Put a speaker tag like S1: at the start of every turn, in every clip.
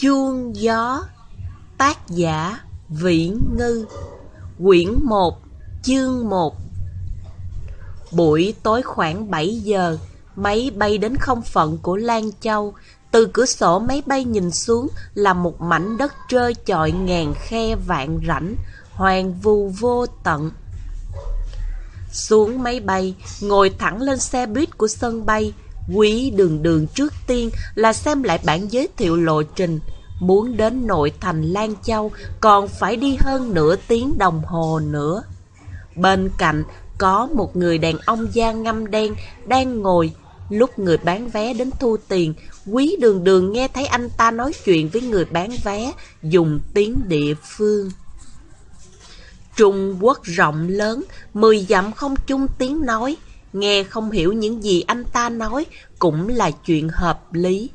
S1: Chuông gió, Tác giả Vĩ Ngư. Quyển 1 Chương 1 Buổi tối khoảng 7 giờ, Máy bay đến không phận của Lan Châu. Từ cửa sổ máy bay nhìn xuống Là một mảnh đất trơ chọi ngàn khe vạn rãnh, Hoàng vu vô tận. Xuống máy bay, Ngồi thẳng lên xe buýt của sân bay Quý đường đường trước tiên là xem lại bản giới thiệu lộ trình. Muốn đến nội thành Lan Châu còn phải đi hơn nửa tiếng đồng hồ nữa. Bên cạnh có một người đàn ông da ngâm đen đang ngồi. Lúc người bán vé đến thu tiền, quý đường đường nghe thấy anh ta nói chuyện với người bán vé dùng tiếng địa phương. Trung Quốc rộng lớn, mười dặm không chung tiếng nói. Nghe không hiểu những gì anh ta nói cũng là chuyện hợp lý.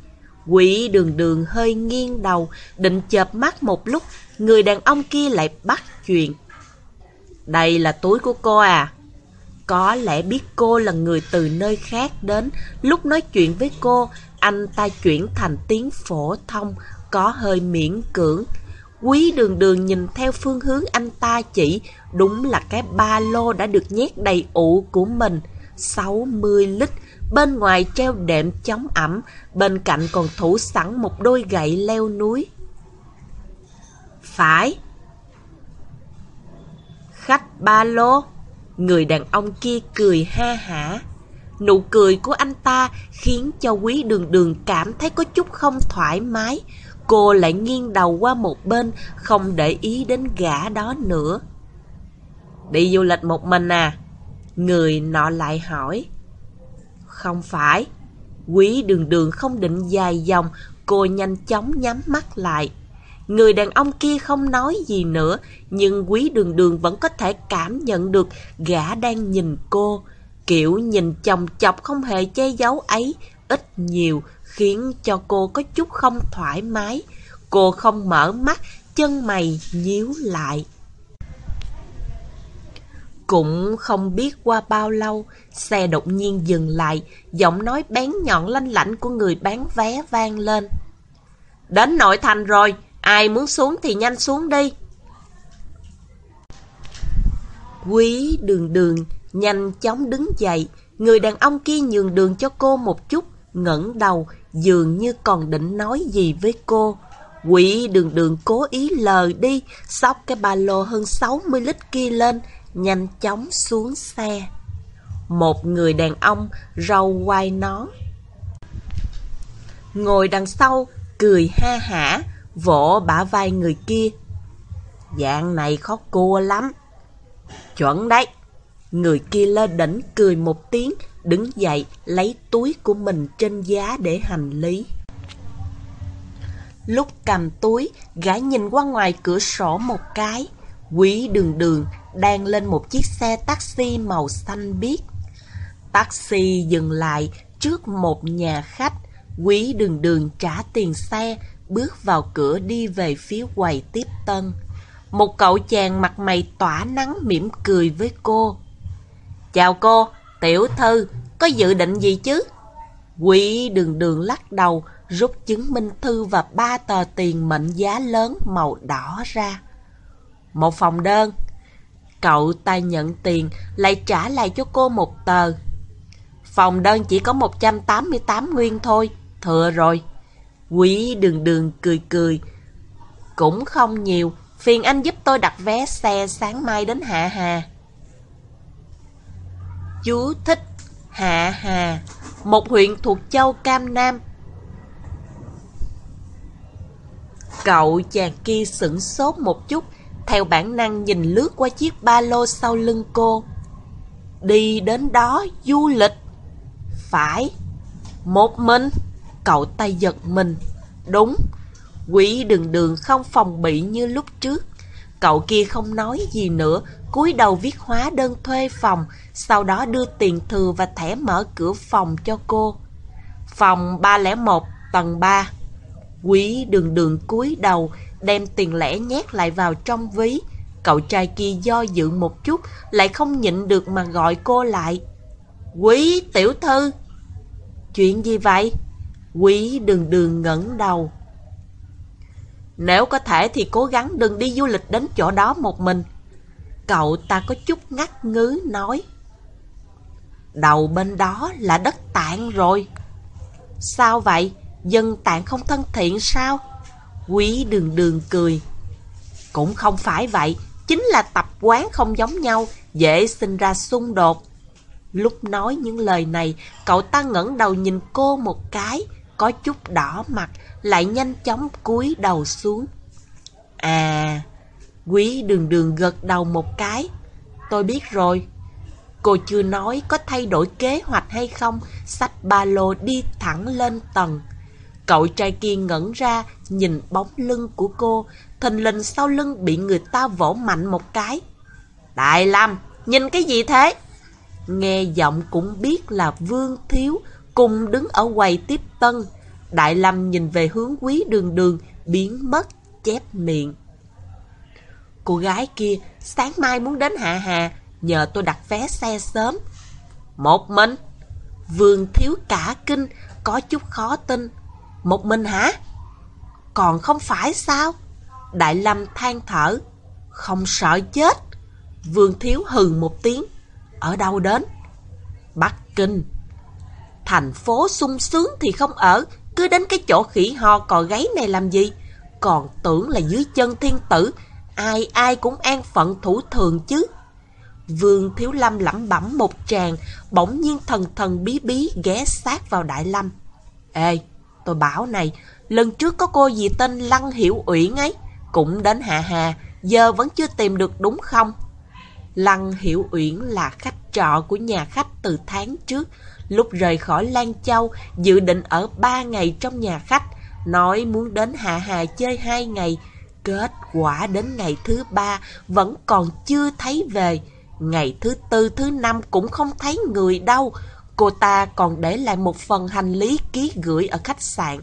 S1: Quỷ đường đường hơi nghiêng đầu, định chợp mắt một lúc, người đàn ông kia lại bắt chuyện. Đây là túi của cô à? Có lẽ biết cô là người từ nơi khác đến, lúc nói chuyện với cô, anh ta chuyển thành tiếng phổ thông, có hơi miễn cưỡng. Quý đường đường nhìn theo phương hướng anh ta chỉ, đúng là cái ba lô đã được nhét đầy ụ của mình. 60 lít, bên ngoài treo đệm chống ẩm, bên cạnh còn thủ sẵn một đôi gậy leo núi. Phải. Khách ba lô. Người đàn ông kia cười ha hả. Nụ cười của anh ta khiến cho quý đường đường cảm thấy có chút không thoải mái. Cô lại nghiêng đầu qua một bên, không để ý đến gã đó nữa. Đi du lịch một mình à? Người nọ lại hỏi. Không phải. Quý đường đường không định dài dòng, cô nhanh chóng nhắm mắt lại. Người đàn ông kia không nói gì nữa, nhưng quý đường đường vẫn có thể cảm nhận được gã đang nhìn cô. Kiểu nhìn chồng chọc không hề che giấu ấy, ít nhiều, khiến cho cô có chút không thoải mái. Cô không mở mắt, chân mày nhíu lại. Cũng không biết qua bao lâu, xe đột nhiên dừng lại, giọng nói bén nhọn lanh lảnh của người bán vé vang lên. Đến nội thành rồi, ai muốn xuống thì nhanh xuống đi. Quý đường đường nhanh chóng đứng dậy, người đàn ông kia nhường đường cho cô một chút, ngẩng đầu, dường như còn định nói gì với cô. Quỷ đường đường cố ý lờ đi, xóc cái ba lô hơn 60 lít kia lên, nhanh chóng xuống xe. Một người đàn ông râu quai nón. Ngồi đằng sau, cười ha hả, vỗ bả vai người kia. Dạng này khó cua lắm. Chuẩn đấy. Người kia lên đỉnh cười một tiếng, đứng dậy lấy túi của mình trên giá để hành lý. Lúc cầm túi, gã nhìn qua ngoài cửa sổ một cái. Quý đường đường đang lên một chiếc xe taxi màu xanh biếc. Taxi dừng lại trước một nhà khách. Quý đường đường trả tiền xe, bước vào cửa đi về phía quầy tiếp tân. Một cậu chàng mặt mày tỏa nắng mỉm cười với cô. Chào cô, tiểu thư, có dự định gì chứ? Quý đường đường lắc đầu, rút chứng minh thư và ba tờ tiền mệnh giá lớn màu đỏ ra. Một phòng đơn. Cậu ta nhận tiền, lại trả lại cho cô một tờ. Phòng đơn chỉ có 188 nguyên thôi, thừa rồi. Quý đường đường cười cười. Cũng không nhiều, phiền anh giúp tôi đặt vé xe sáng mai đến Hạ Hà. Chú thích Hạ Hà, một huyện thuộc châu Cam Nam. Cậu chàng kia sửng sốt một chút, theo bản năng nhìn lướt qua chiếc ba lô sau lưng cô. Đi đến đó du lịch. Phải. Một mình. Cậu tay giật mình. Đúng. Quỷ đường đường không phòng bị như lúc trước. Cậu kia không nói gì nữa, cúi đầu viết hóa đơn thuê phòng, sau đó đưa tiền thừa và thẻ mở cửa phòng cho cô. Phòng 301, tầng 3. Quý đường đường cúi đầu, đem tiền lẻ nhét lại vào trong ví. Cậu trai kia do dự một chút, lại không nhịn được mà gọi cô lại. Quý tiểu thư! Chuyện gì vậy? Quý đường đường ngẩng đầu. Nếu có thể thì cố gắng đừng đi du lịch đến chỗ đó một mình. Cậu ta có chút ngắt ngứ nói. Đầu bên đó là đất tạng rồi. Sao vậy? Dân tạng không thân thiện sao? Quý đường đường cười. Cũng không phải vậy, chính là tập quán không giống nhau, dễ sinh ra xung đột. Lúc nói những lời này, cậu ta ngẩng đầu nhìn cô một cái, có chút đỏ mặt, lại nhanh chóng cúi đầu xuống. À, quý đường đường gật đầu một cái. Tôi biết rồi. Cô chưa nói có thay đổi kế hoạch hay không, xách ba lô đi thẳng lên tầng. Cậu trai kia ngẩn ra, nhìn bóng lưng của cô, thình lình sau lưng bị người ta vỗ mạnh một cái. Đại Lâm, nhìn cái gì thế? Nghe giọng cũng biết là Vương Thiếu cùng đứng ở quầy tiếp tân. Đại Lâm nhìn về hướng quý đường đường, biến mất, chép miệng. Cô gái kia sáng mai muốn đến Hạ Hà, nhờ tôi đặt vé xe sớm. Một mình? Vương Thiếu cả kinh, có chút khó tin. Một mình hả? Còn không phải sao? Đại Lâm than thở. Không sợ chết. Vương Thiếu hừ một tiếng. Ở đâu đến? Bắc Kinh. Thành phố sung sướng thì không ở, cứ đến cái chỗ khỉ ho cò gáy này làm gì? Còn tưởng là dưới chân thiên tử, ai ai cũng an phận thủ thường chứ. Vương Thiếu Lâm lẩm bẩm một tràng, bỗng nhiên thần thần bí bí ghé sát vào Đại Lâm. Ê, tôi bảo này, lần trước có cô gì tên Lăng Hiểu Uyển ấy, cũng đến Hạ Hà, giờ vẫn chưa tìm được đúng không? Lăng Hiểu Uyển là khách trọ của nhà khách từ tháng trước. Lúc rời khỏi Lan Châu, dự định ở ba ngày trong nhà khách, nói muốn đến Hạ Hà chơi hai ngày. Kết quả đến ngày thứ ba vẫn còn chưa thấy về. Ngày thứ tư, thứ năm cũng không thấy người đâu. Cô ta còn để lại một phần hành lý ký gửi ở khách sạn.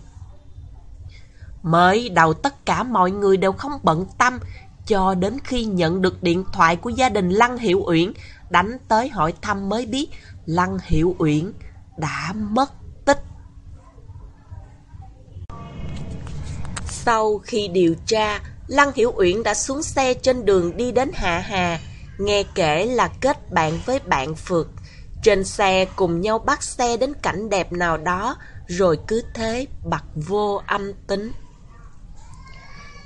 S1: Mới đầu tất cả mọi người đều không bận tâm, cho đến khi nhận được điện thoại của gia đình Lăng Hiệu Uyển, đánh tới hỏi thăm mới biết Lăng Hiệu Uyển đã mất tích. Sau khi điều tra, Lăng Hiểu Uyển đã xuống xe trên đường đi đến Hạ Hà, nghe kể là kết bạn với bạn Phượt. Trên xe cùng nhau bắt xe đến cảnh đẹp nào đó, rồi cứ thế bật vô âm tính.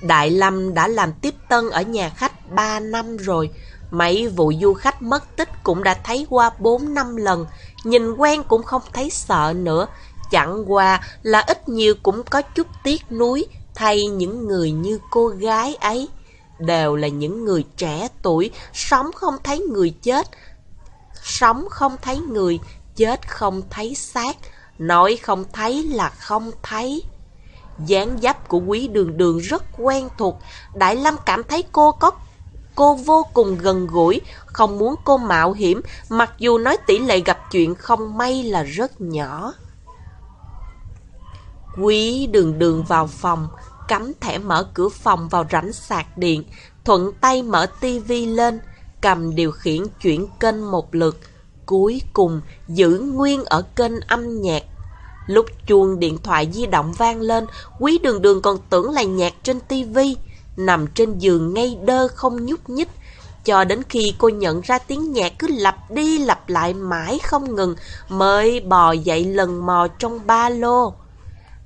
S1: Đại Lâm đã làm tiếp tân ở nhà khách 3 năm rồi. Mấy vụ du khách mất tích cũng đã thấy qua 4 năm lần. Nhìn quen cũng không thấy sợ nữa. Chẳng qua là ít nhiều cũng có chút tiếc nuối thay những người như cô gái ấy. Đều là những người trẻ tuổi, sống không thấy người chết. Sống không thấy người, chết không thấy xác. Nói không thấy là không thấy dáng dấp của quý đường đường rất quen thuộc. Đại Lâm cảm thấy cô có cô vô cùng gần gũi, không muốn cô mạo hiểm, mặc dù nói tỷ lệ gặp chuyện không may là rất nhỏ. Quý đường đường vào phòng, cắm thẻ mở cửa phòng vào rãnh sạc điện, thuận tay mở tivi lên, cầm điều khiển chuyển kênh một lượt, cuối cùng giữ nguyên ở kênh âm nhạc Lúc chuông điện thoại di động vang lên, quý đường đường còn tưởng là nhạc trên tivi nằm trên giường ngay đơ không nhúc nhích. Cho đến khi cô nhận ra tiếng nhạc cứ lặp đi lặp lại mãi không ngừng, mới bò dậy lần mò trong ba lô.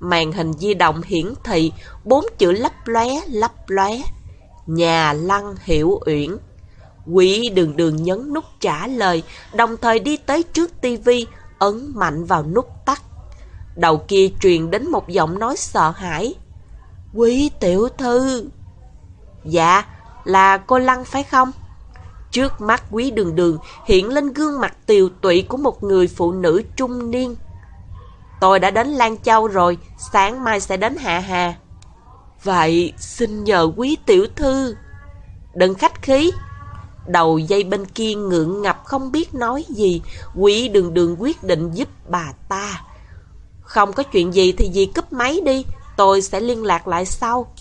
S1: Màn hình di động hiển thị, bốn chữ lấp lóe lấp lóe. Nhà Lăng Hiểu Uyển. Quỷ đường đường nhấn nút trả lời, đồng thời đi tới trước tivi ấn mạnh vào nút tắt. Đầu kia truyền đến một giọng nói sợ hãi. Quý tiểu thư! Dạ, là cô Lăng phải không? Trước mắt quý đường đường hiện lên gương mặt tiều tụy của một người phụ nữ trung niên. Tôi đã đến Lan Châu rồi, sáng mai sẽ đến Hạ Hà. Vậy xin nhờ quý tiểu thư. Đừng khách khí. Đầu dây bên kia ngượng ngập không biết nói gì, quý đường đường quyết định giúp bà ta. Không có chuyện gì thì dì cúp máy đi, tôi sẽ liên lạc lại sau.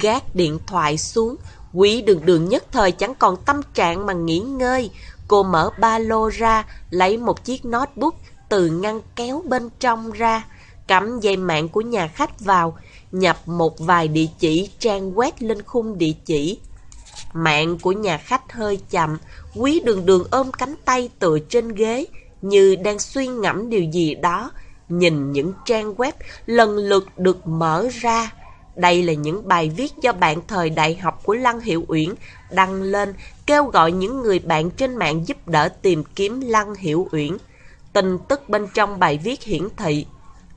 S1: Gác điện thoại xuống, quý đường đường nhất thời chẳng còn tâm trạng mà nghỉ ngơi. Cô mở ba lô ra, lấy một chiếc notebook từ ngăn kéo bên trong ra, cắm dây mạng của nhà khách vào. nhập một vài địa chỉ trang web lên khung địa chỉ. Mạng của nhà khách hơi chậm, quý đường đường ôm cánh tay tựa trên ghế, như đang suy ngẫm điều gì đó, nhìn những trang web lần lượt được mở ra. Đây là những bài viết do bạn thời đại học của Lăng Hiệu Uyển đăng lên, kêu gọi những người bạn trên mạng giúp đỡ tìm kiếm Lăng Hiệu Uyển. Tin tức bên trong bài viết hiển thị,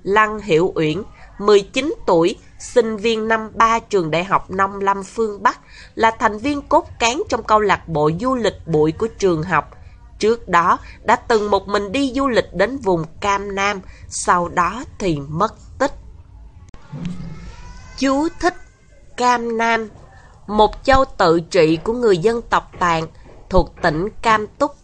S1: Lăng Hiệu Uyển, 19 tuổi, sinh viên năm 3 trường đại học Nông Lâm phương Bắc, là thành viên cốt cán trong câu lạc bộ du lịch bụi của trường học. Trước đó, đã từng một mình đi du lịch đến vùng Cam Nam, sau đó thì mất tích. Chú thích Cam Nam Một châu tự trị của người dân tộc Tàn thuộc tỉnh Cam Túc.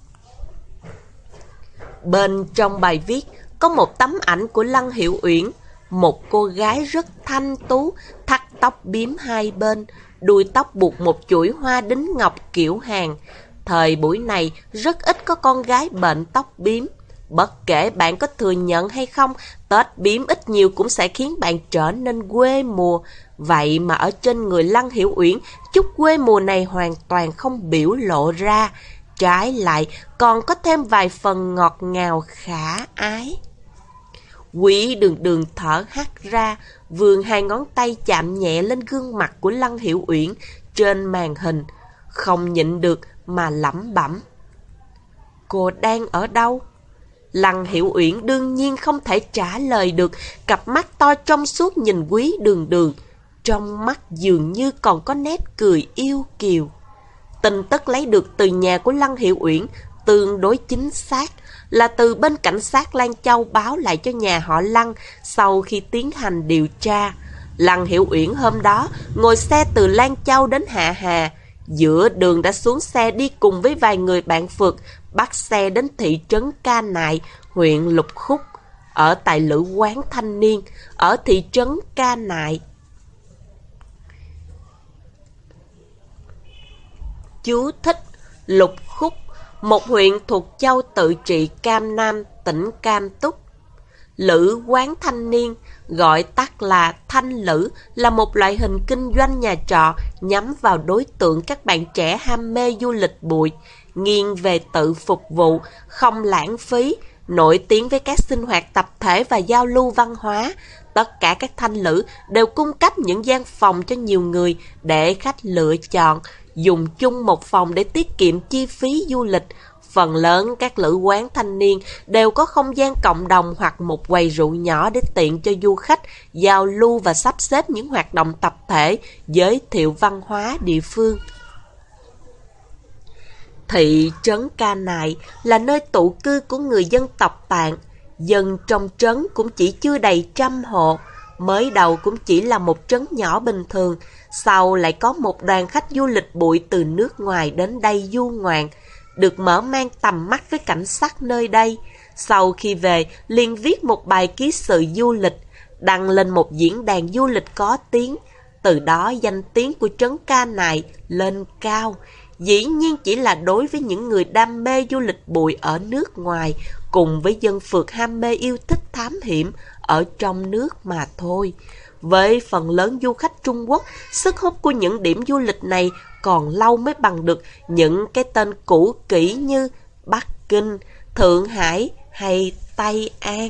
S1: Bên trong bài viết có một tấm ảnh của Lăng Hiểu Uyển, một cô gái rất thanh tú, thắt tóc biếm hai bên, đuôi tóc buộc một chuỗi hoa đính ngọc kiểu hàng. Thời buổi này rất ít có con gái bệnh tóc biếm. Bất kể bạn có thừa nhận hay không, Tết biếm ít nhiều cũng sẽ khiến bạn trở nên quê mùa. Vậy mà ở trên người Lăng Hiểu Uyển, chút quê mùa này hoàn toàn không biểu lộ ra. Trái lại, còn có thêm vài phần ngọt ngào khả ái. Quỷ đường đường thở hắt ra, vườn hai ngón tay chạm nhẹ lên gương mặt của Lăng Hiểu Uyển trên màn hình. Không nhịn được mà lẩm bẩm. Cô đang ở đâu? Lăng Hiểu Uyển đương nhiên không thể trả lời được, cặp mắt to trong suốt nhìn quý đường đường. Trong mắt dường như còn có nét cười yêu kiều. Tin tức lấy được từ nhà của Lăng Hiểu Uyển tương đối chính xác là từ bên cảnh sát Lan Châu báo lại cho nhà họ Lăng sau khi tiến hành điều tra. Lăng Hiểu Uyển hôm đó ngồi xe từ Lan Châu đến Hạ Hà, giữa đường đã xuống xe đi cùng với vài người bạn phượt, bắt xe đến thị trấn Ca Nại, huyện Lục Khúc, ở tại Lữ Quán Thanh Niên, ở thị trấn Ca Nại. Chú thích Lục một huyện thuộc châu tự trị Cam Nam, tỉnh Cam Túc. Lữ quán thanh niên, gọi tắt là thanh lữ, là một loại hình kinh doanh nhà trọ nhắm vào đối tượng các bạn trẻ ham mê du lịch bụi, nghiêng về tự phục vụ, không lãng phí, nổi tiếng với các sinh hoạt tập thể và giao lưu văn hóa. Tất cả các thanh lữ đều cung cấp những gian phòng cho nhiều người để khách lựa chọn, dùng chung một phòng để tiết kiệm chi phí du lịch. Phần lớn các lữ quán thanh niên đều có không gian cộng đồng hoặc một quầy rượu nhỏ để tiện cho du khách giao lưu và sắp xếp những hoạt động tập thể, giới thiệu văn hóa địa phương. Thị trấn Ca Nại là nơi tụ cư của người dân tộc Tạng. Dân trong trấn cũng chỉ chưa đầy trăm hộ. Mới đầu cũng chỉ là một trấn nhỏ bình thường, sau lại có một đoàn khách du lịch bụi từ nước ngoài đến đây du ngoạn, được mở mang tầm mắt với cảnh sắc nơi đây. Sau khi về, liền viết một bài ký sự du lịch, đăng lên một diễn đàn du lịch có tiếng. Từ đó danh tiếng của trấn ca này lên cao. Dĩ nhiên chỉ là đối với những người đam mê du lịch bụi ở nước ngoài, cùng với dân phượt ham mê yêu thích thám hiểm ở trong nước mà thôi. Với phần lớn du khách Trung Quốc, sức hút của những điểm du lịch này còn lâu mới bằng được những cái tên cũ kỹ như Bắc Kinh, Thượng Hải hay Tây An.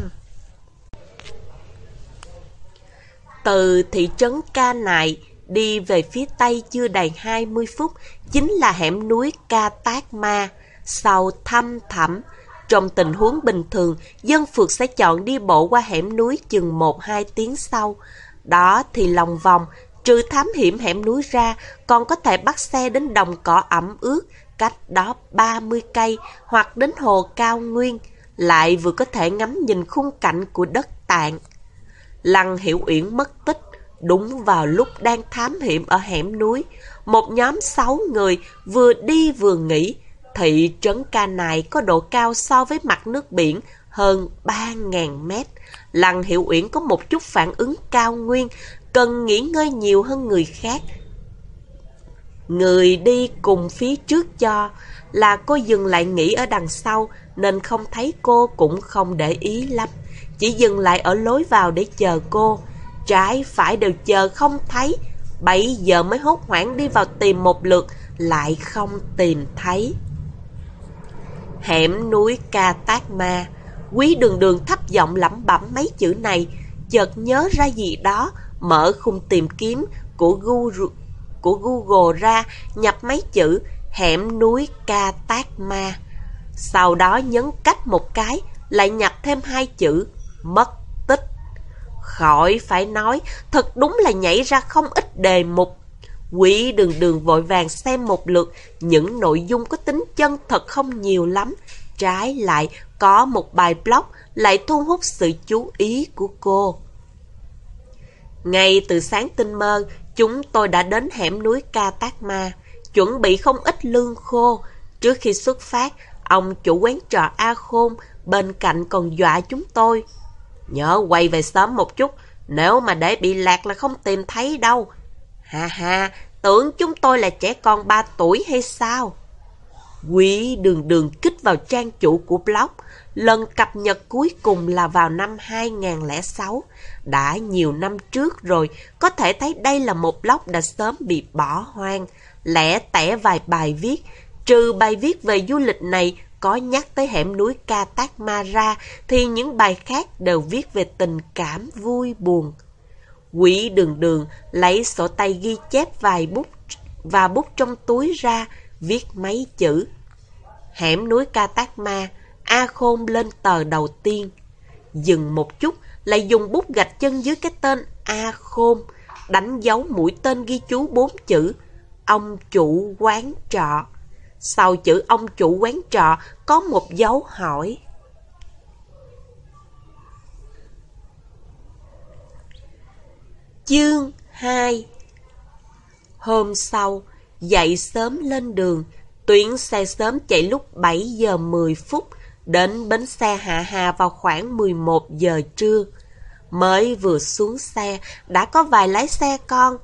S1: Từ thị trấn Ca Nại đi về phía Tây chưa đầy 20 phút chính là hẻm núi Ca Tát Ma. Sau thăm thẳm, trong tình huống bình thường, dân phượt sẽ chọn đi bộ qua hẻm núi chừng 1-2 tiếng sau. Đó thì lòng vòng, trừ thám hiểm hẻm núi ra, còn có thể bắt xe đến đồng cỏ ẩm ướt, cách đó 30 cây, hoặc đến hồ cao nguyên, lại vừa có thể ngắm nhìn khung cảnh của đất tạng. Lăng Hiểu Uyển mất tích, đúng vào lúc đang thám hiểm ở hẻm núi. Một nhóm sáu người vừa đi vừa nghỉ. Thị trấn Ca này có độ cao so với mặt nước biển hơn 3.000 mét. Lăng hiệu Uyển có một chút phản ứng cao nguyên, cần nghỉ ngơi nhiều hơn người khác. Người đi cùng phía trước cho là cô dừng lại nghỉ ở đằng sau nên không thấy cô cũng không để ý lắm. Chỉ dừng lại ở lối vào để chờ cô. Trái phải đều chờ không thấy, bảy giờ mới hốt hoảng đi vào tìm một lượt, lại không tìm thấy. Hẻm núi Ca Tát Ma, quý đường đường thấp giọng lẩm bẩm mấy chữ này, chợt nhớ ra gì đó, mở khung tìm kiếm của Google, của Google ra, nhập mấy chữ hẻm núi Ca Tát Ma. Sau đó nhấn cách một cái, lại nhập thêm hai chữ mất tích. Khỏi phải nói, thật đúng là nhảy ra không ít đề mục. Quỷ đường đường vội vàng xem một lượt, những nội dung có tính chân thật không nhiều lắm. Trái lại, có một bài blog lại thu hút sự chú ý của cô. Ngay từ sáng tinh mơ, chúng tôi đã đến hẻm núi Ca Tát Ma, chuẩn bị không ít lương khô. Trước khi xuất phát, ông chủ quán trọ A Khôn bên cạnh còn dọa chúng tôi. Nhớ quay về sớm một chút, nếu mà để bị lạc là không tìm thấy đâu. Ha ha, tưởng chúng tôi là trẻ con 3 tuổi hay sao? Quý đường đường kích vào trang chủ của blog, lần cập nhật cuối cùng là vào năm 2006. Đã nhiều năm trước rồi, có thể thấy đây là một blog đã sớm bị bỏ hoang. Lẽ tẻ vài bài viết, trừ bài viết về du lịch này có nhắc tới hẻm núi Ca Ma ra, thì những bài khác đều viết về tình cảm vui buồn. Quỷ đường đường lấy sổ tay ghi chép vài bút và bút trong túi ra, viết mấy chữ. Hẻm núi Ca Tát Ma, A Khôn lên tờ đầu tiên. Dừng một chút, lại dùng bút gạch chân dưới cái tên A Khôn, đánh dấu mũi tên ghi chú bốn chữ, ông chủ quán trọ. Sau chữ ông chủ quán trọ có một dấu hỏi. Chương 2 Hôm sau, dậy sớm lên đường, tuyến xe sớm chạy lúc 7 giờ 10 phút, đến bến xe Hạ Hà vào khoảng 11 giờ trưa. Mới vừa xuống xe, đã có vài lái xe con.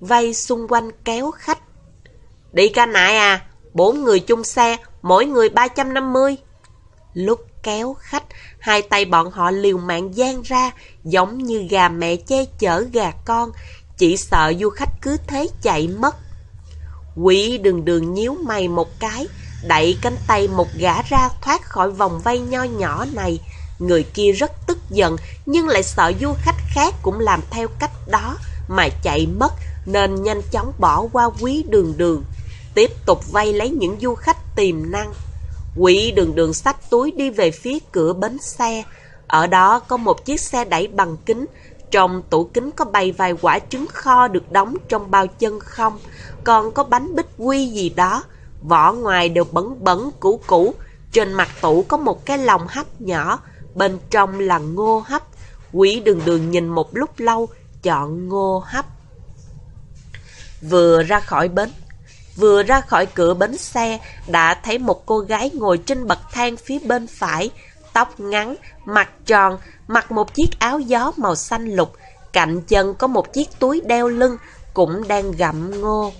S1: Vây xung quanh kéo khách. Đi ca nại à, bốn người chung xe, mỗi người 350. Lúc kéo khách, hai tay bọn họ liều mạng gian ra, giống như gà mẹ che chở gà con, chỉ sợ du khách cứ thế chạy mất. Quỷ đường đường nhíu mày một cái, đẩy cánh tay một gã ra thoát khỏi vòng vây nho nhỏ này. Người kia rất tức giận, nhưng lại sợ du khách khác cũng làm theo cách đó mà chạy mất, nên nhanh chóng bỏ qua quý đường đường. Tiếp tục vây lấy những du khách tiềm năng. Quỷ đường đường xách túi đi về phía cửa bến xe. Ở đó có một chiếc xe đẩy bằng kính. Trong tủ kính có bày vài quả trứng kho được đóng trong bao chân không. Còn có bánh bích quy gì đó. Vỏ ngoài đều bẩn bẩn cũ cũ. Trên mặt tủ có một cái lòng hấp nhỏ. Bên trong là ngô hấp. Quỷ đường đường nhìn một lúc lâu, chọn ngô hấp. Vừa ra khỏi bến, vừa ra khỏi cửa bến xe, đã thấy một cô gái ngồi trên bậc thang phía bên phải, tóc ngắn, mặt tròn, mặc một chiếc áo gió màu xanh lục, cạnh chân có một chiếc túi đeo lưng, cũng đang gặm ngô.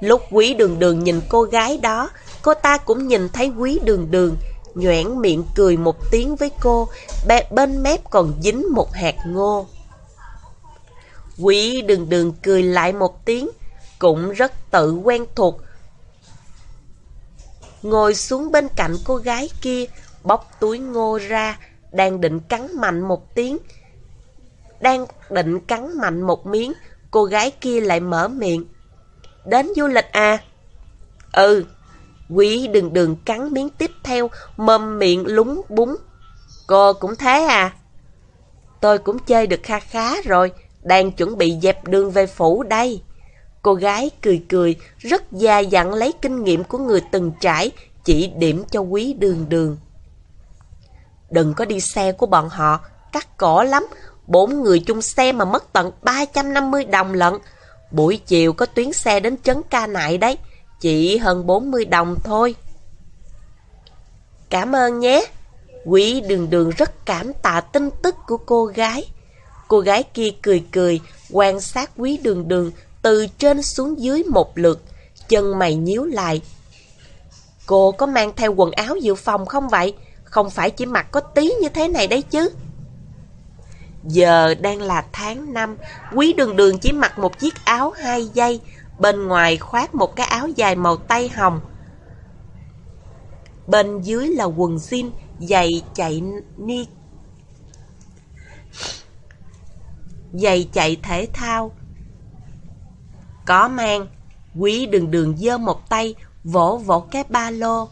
S1: Lúc quý đường đường nhìn cô gái đó, cô ta cũng nhìn thấy quý đường đường, nhoảng miệng cười một tiếng với cô, bên mép còn dính một hạt ngô. Quý đường đường cười lại một tiếng, cũng rất tự quen thuộc. Ngồi xuống bên cạnh cô gái kia, bóc túi ngô ra, đang định cắn mạnh một tiếng. Đang định cắn mạnh một miếng, cô gái kia lại mở miệng. Đến du lịch à? Ừ. Quý đừng đừng cắn miếng tiếp theo, mâm miệng lúng búng. Cô cũng thế à? Tôi cũng chơi được kha khá rồi, đang chuẩn bị dẹp đường về phủ đây. Cô gái cười cười, rất già dặn lấy kinh nghiệm của người từng trải, chỉ điểm cho quý đường đường. Đừng có đi xe của bọn họ, cắt cỏ lắm, bốn người chung xe mà mất tận 350 đồng lận. Buổi chiều có tuyến xe đến chấn Ca Nại đấy, chỉ hơn 40 đồng thôi. Cảm ơn nhé. Quý đường đường rất cảm tạ tin tức của cô gái. Cô gái kia cười cười, quan sát quý đường đường từ trên xuống dưới một lượt, chân mày nhíu lại. Cô có mang theo quần áo dự phòng không vậy? Không phải chỉ mặc có tí như thế này đấy chứ. Giờ đang là tháng 5, quý đường đường chỉ mặc một chiếc áo hai dây, bên ngoài khoác một cái áo dài màu tây hồng. Bên dưới là quần jean, giày chạy ni giày chạy thể thao. Có mang, quý đường đường dơ một tay, vỗ vỗ cái ba lô.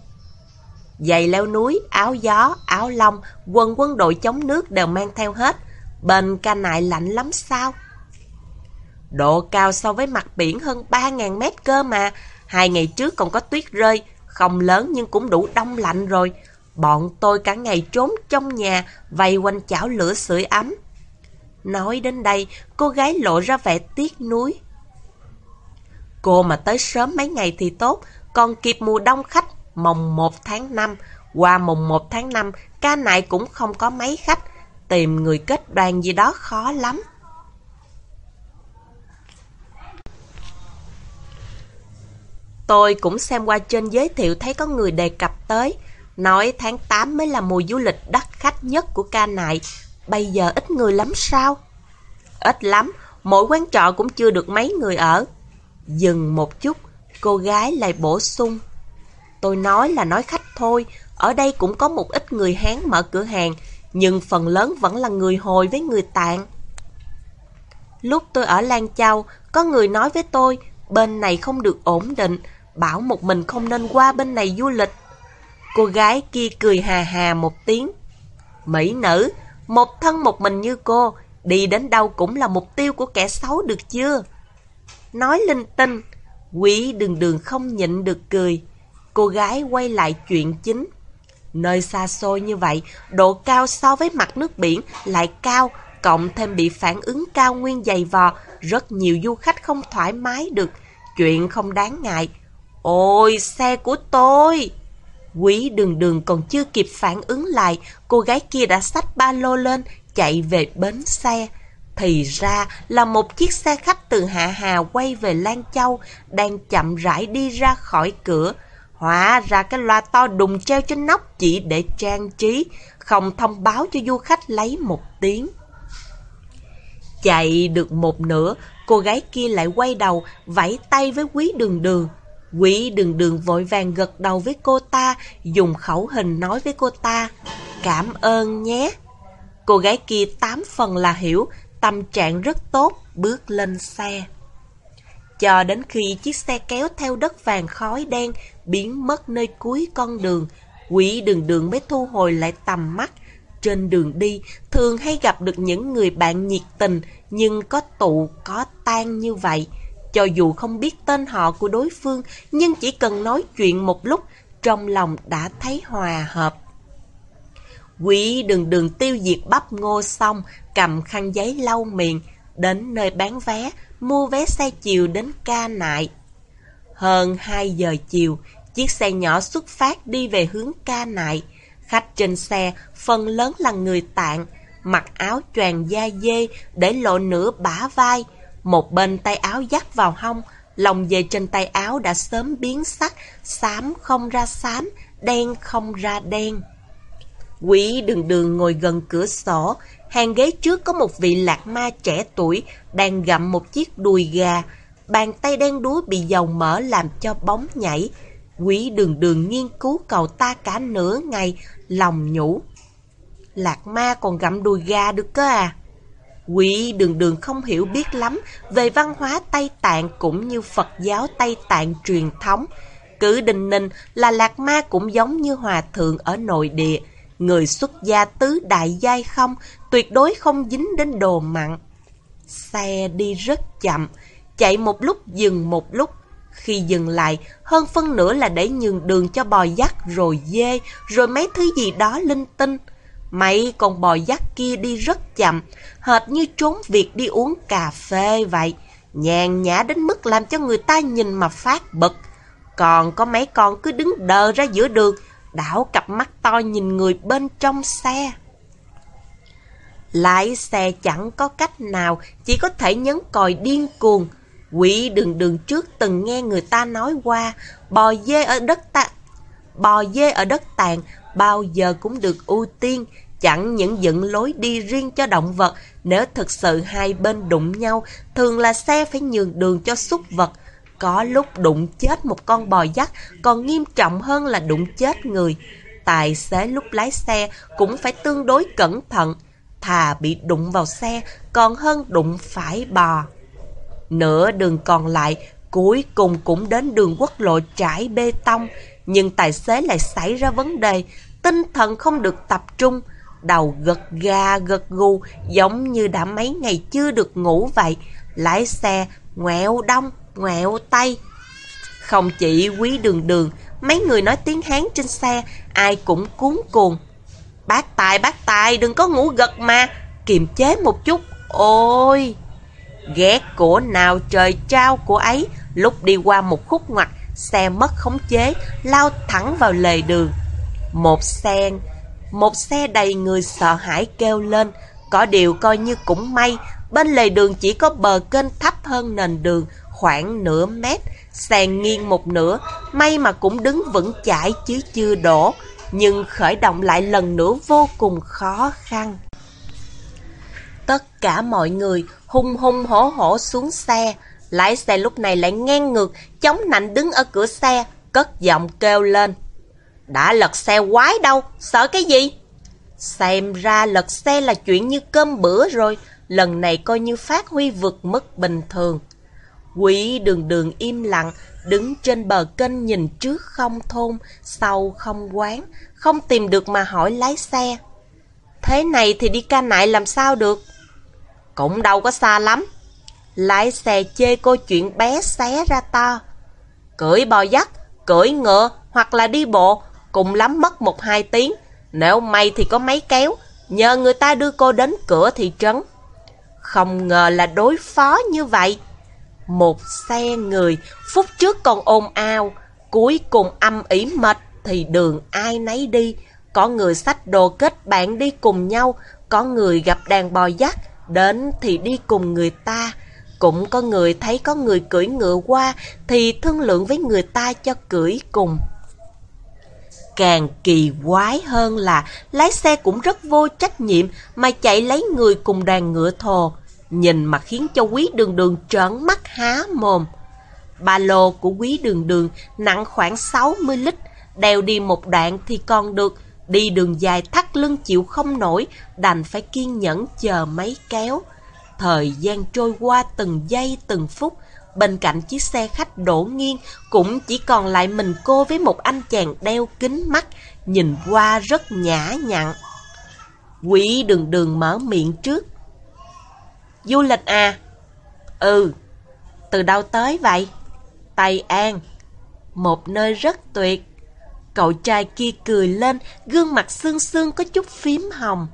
S1: Giày leo núi, áo gió, áo lông, quần quân đội chống nước đều mang theo hết. Bên ca nại lạnh lắm sao? Độ cao so với mặt biển hơn 3.000 mét cơ mà. Hai ngày trước còn có tuyết rơi, không lớn nhưng cũng đủ đông lạnh rồi. Bọn tôi cả ngày trốn trong nhà, vây quanh chảo lửa sưởi ấm. Nói đến đây, cô gái lộ ra vẻ tiếc nuối. Cô mà tới sớm mấy ngày thì tốt, còn kịp mùa đông khách, mồng 1 tháng 5. Qua mùng 1 tháng 5, ca nại cũng không có mấy khách, tìm người kết đoàn gì đó khó lắm. Tôi cũng xem qua trên giới thiệu thấy có người đề cập tới, nói tháng 8 mới là mùa du lịch đắt khách nhất của ca nại, bây giờ ít người lắm sao? Ít lắm, mỗi quán trọ cũng chưa được mấy người ở. Dừng một chút, cô gái lại bổ sung. Tôi nói là nói khách thôi, ở đây cũng có một ít người Hán mở cửa hàng, nhưng phần lớn vẫn là người Hồi với người Tạng. Lúc tôi ở Lan Châu, có người nói với tôi, bên này không được ổn định, bảo một mình không nên qua bên này du lịch. Cô gái kia cười hà hà một tiếng. Mỹ nữ, một thân một mình như cô, đi đến đâu cũng là mục tiêu của kẻ xấu được chưa? Nói linh tinh, quỷ đường đường không nhịn được cười. Cô gái quay lại chuyện chính. Nơi xa xôi như vậy, độ cao so với mặt nước biển lại cao, cộng thêm bị phản ứng cao nguyên dày vò, rất nhiều du khách không thoải mái được. Chuyện không đáng ngại. Ôi, xe của tôi! Quý đường đường còn chưa kịp phản ứng lại, cô gái kia đã xách ba lô lên, chạy về bến xe. Thì ra là một chiếc xe khách từ Hạ Hà quay về Lan Châu, đang chậm rãi đi ra khỏi cửa. Hóa ra cái loa to đùng treo trên nóc chỉ để trang trí, không thông báo cho du khách lấy một tiếng. Chạy được một nửa, cô gái kia lại quay đầu, vẫy tay với quý đường đường. Quý đường đường vội vàng gật đầu với cô ta, dùng khẩu hình nói với cô ta. Cảm ơn nhé. Cô gái kia tám phần là hiểu, tâm trạng rất tốt, bước lên xe. Cho đến khi chiếc xe kéo theo đất vàng khói đen biến mất nơi cuối con đường, quỷ đường đường mới thu hồi lại tầm mắt. Trên đường đi, thường hay gặp được những người bạn nhiệt tình nhưng có tụ, có tan như vậy. Cho dù không biết tên họ của đối phương, nhưng chỉ cần nói chuyện một lúc, trong lòng đã thấy hòa hợp. Quỷ đường đường tiêu diệt bắp ngô xong, cầm khăn giấy lau miệng, đến nơi bán vé, mua vé xe chiều đến ca nại. Hơn 2 giờ chiều, chiếc xe nhỏ xuất phát đi về hướng ca nại. Khách trên xe phần lớn là người tạng, mặc áo choàng da dê để lộ nửa bả vai, một bên tay áo dắt vào hông, lòng dề trên tay áo đã sớm biến sắc, xám không ra xám, đen không ra đen. Quỷ đường đường ngồi gần cửa sổ, hàng ghế trước có một vị lạc ma trẻ tuổi đang gặm một chiếc đùi gà, bàn tay đen đúa bị dầu mỡ làm cho bóng nhảy. Quỷ đường đường nghiên cứu cậu ta cả nửa ngày, lòng nhủ. Lạc ma còn gặm đùi gà được cơ à? Quỷ đường đường không hiểu biết lắm về văn hóa Tây Tạng cũng như Phật giáo Tây Tạng truyền thống. Cứ đình ninh là lạc ma cũng giống như hòa thượng ở nội địa. Người xuất gia tứ đại giai không, tuyệt đối không dính đến đồ mặn. Xe đi rất chậm, chạy một lúc dừng một lúc. Khi dừng lại, hơn phân nửa là để nhường đường cho bò dắt rồi dê, rồi mấy thứ gì đó linh tinh. Mấy con bò dắt kia đi rất chậm, hệt như trốn việc đi uống cà phê vậy. Nhàn nhã đến mức làm cho người ta nhìn mà phát bực. Còn có mấy con cứ đứng đờ ra giữa đường, đảo cặp mắt to nhìn người bên trong xe. Lái xe chẳng có cách nào, chỉ có thể nhấn còi điên cuồng. Quỷ đường đường trước từng nghe người ta nói qua, bò dê ở đất ta, bò dê ở đất tàn bao giờ cũng được ưu tiên, Chẳng những dựng lối đi riêng cho động vật, nếu thực sự hai bên đụng nhau, thường là xe phải nhường đường cho súc vật. Có lúc đụng chết một con bò dắt, còn nghiêm trọng hơn là đụng chết người. Tài xế lúc lái xe cũng phải tương đối cẩn thận, thà bị đụng vào xe còn hơn đụng phải bò. Nửa đường còn lại, cuối cùng cũng đến đường quốc lộ trải bê tông, nhưng tài xế lại xảy ra vấn đề, tinh thần không được tập trung, đầu gật gà gật gù giống như đã mấy ngày chưa được ngủ vậy, lái xe ngoẹo đông, ngoẹo tay. Không chỉ quý đường đường, mấy người nói tiếng Hán trên xe, ai cũng cuốn cuồng. Bác Tài, bác Tài, đừng có ngủ gật mà, kiềm chế một chút, ôi! Ghét của nào trời trao của ấy, lúc đi qua một khúc ngoặt, xe mất khống chế, lao thẳng vào lề đường. Một xe, một xe đầy người sợ hãi kêu lên, có điều coi như cũng may, bên lề đường chỉ có bờ kênh thấp hơn nền đường khoảng nửa mét, xe nghiêng một nửa, may mà cũng đứng vững chãi chứ chưa đổ, nhưng khởi động lại lần nữa vô cùng khó khăn. Tất cả mọi người hung hung hổ hổ xuống xe, lái xe lúc này lại ngang ngược, chống nạnh đứng ở cửa xe, cất giọng kêu lên. Đã lật xe quái đâu, sợ cái gì? Xem ra lật xe là chuyện như cơm bữa rồi, lần này coi như phát huy vượt mức bình thường. Quỷ đường đường im lặng, đứng trên bờ kênh nhìn trước không thôn, sau không quán, không tìm được mà hỏi lái xe. Thế này thì đi ca nại làm sao được? Cũng đâu có xa lắm. Lái xe chê cô chuyện bé xé ra to. Cưỡi bò dắt, cưỡi ngựa hoặc là đi bộ, cùng lắm mất một hai tiếng. Nếu may thì có máy kéo, nhờ người ta đưa cô đến cửa thị trấn. Không ngờ là đối phó như vậy. Một xe người, phút trước còn ồn ào, cuối cùng âm ỉ mệt thì đường ai nấy đi. Có người sách đồ kết bạn đi cùng nhau, có người gặp đàn bò dắt, đến thì đi cùng người ta. Cũng có người thấy có người cưỡi ngựa qua thì thương lượng với người ta cho cưỡi cùng. Càng kỳ quái hơn là lái xe cũng rất vô trách nhiệm mà chạy lấy người cùng đoàn ngựa thồ. Nhìn mà khiến cho quý đường đường trợn mắt há mồm. Ba lô của quý đường đường nặng khoảng 60 lít, đeo đi một đoạn thì còn được, đi đường dài thắt lưng chịu không nổi, đành phải kiên nhẫn chờ máy kéo. Thời gian trôi qua từng giây từng phút, bên cạnh chiếc xe khách đổ nghiêng cũng chỉ còn lại mình cô với một anh chàng đeo kính mắt, nhìn qua rất nhã nhặn. Quỷ đường đường mở miệng trước. Du lịch à? Ừ. Từ đâu tới vậy? Tây An. Một nơi rất tuyệt. Cậu trai kia cười lên, gương mặt xương xương có chút phím hồng.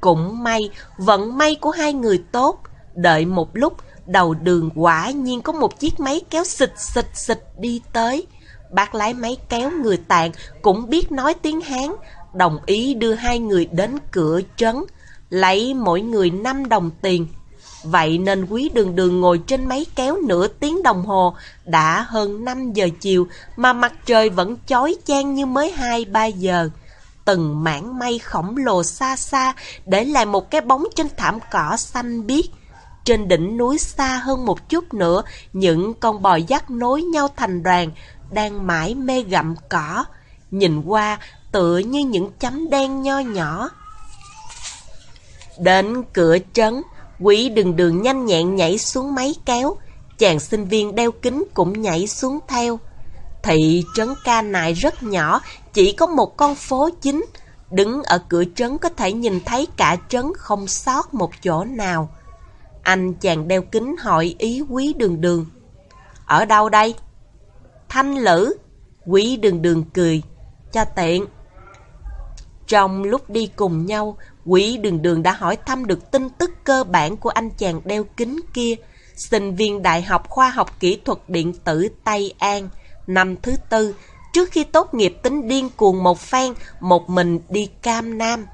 S1: Cũng may, vận may của hai người tốt. Đợi một lúc, đầu đường quả nhiên có một chiếc máy kéo xịt xịt xịt đi tới. Bác lái máy kéo người tàn cũng biết nói tiếng Hán, đồng ý đưa hai người đến cửa trấn, lấy mỗi người 5 đồng tiền. Vậy nên quý đường đường ngồi trên máy kéo nửa tiếng đồng hồ, đã hơn 5 giờ chiều mà mặt trời vẫn chói chang như mới 2-3 giờ. Từng mảng mây khổng lồ xa xa để lại một cái bóng trên thảm cỏ xanh biếc. Trên đỉnh núi xa hơn một chút nữa, những con bò dắt nối nhau thành đoàn, đang mãi mê gặm cỏ. Nhìn qua tựa như những chấm đen nho nhỏ. Đến cửa trấn, Quý đường đường nhanh nhẹn nhảy xuống máy kéo, chàng sinh viên đeo kính cũng nhảy xuống theo. Thị trấn ca nại rất nhỏ, chỉ có một con phố chính. Đứng ở cửa trấn có thể nhìn thấy cả trấn không sót một chỗ nào. Anh chàng đeo kính hỏi ý quý đường đường. Ở đâu đây? Thanh lữ. Quý đường đường cười. Cho tiện. Trong lúc đi cùng nhau, Quý đường đường đã hỏi thăm được tin tức cơ bản của anh chàng đeo kính kia, sinh viên Đại học Khoa học Kỹ thuật Điện tử Tây An, năm thứ tư, trước khi tốt nghiệp tính điên cuồng một phen, một mình đi Cam Nam.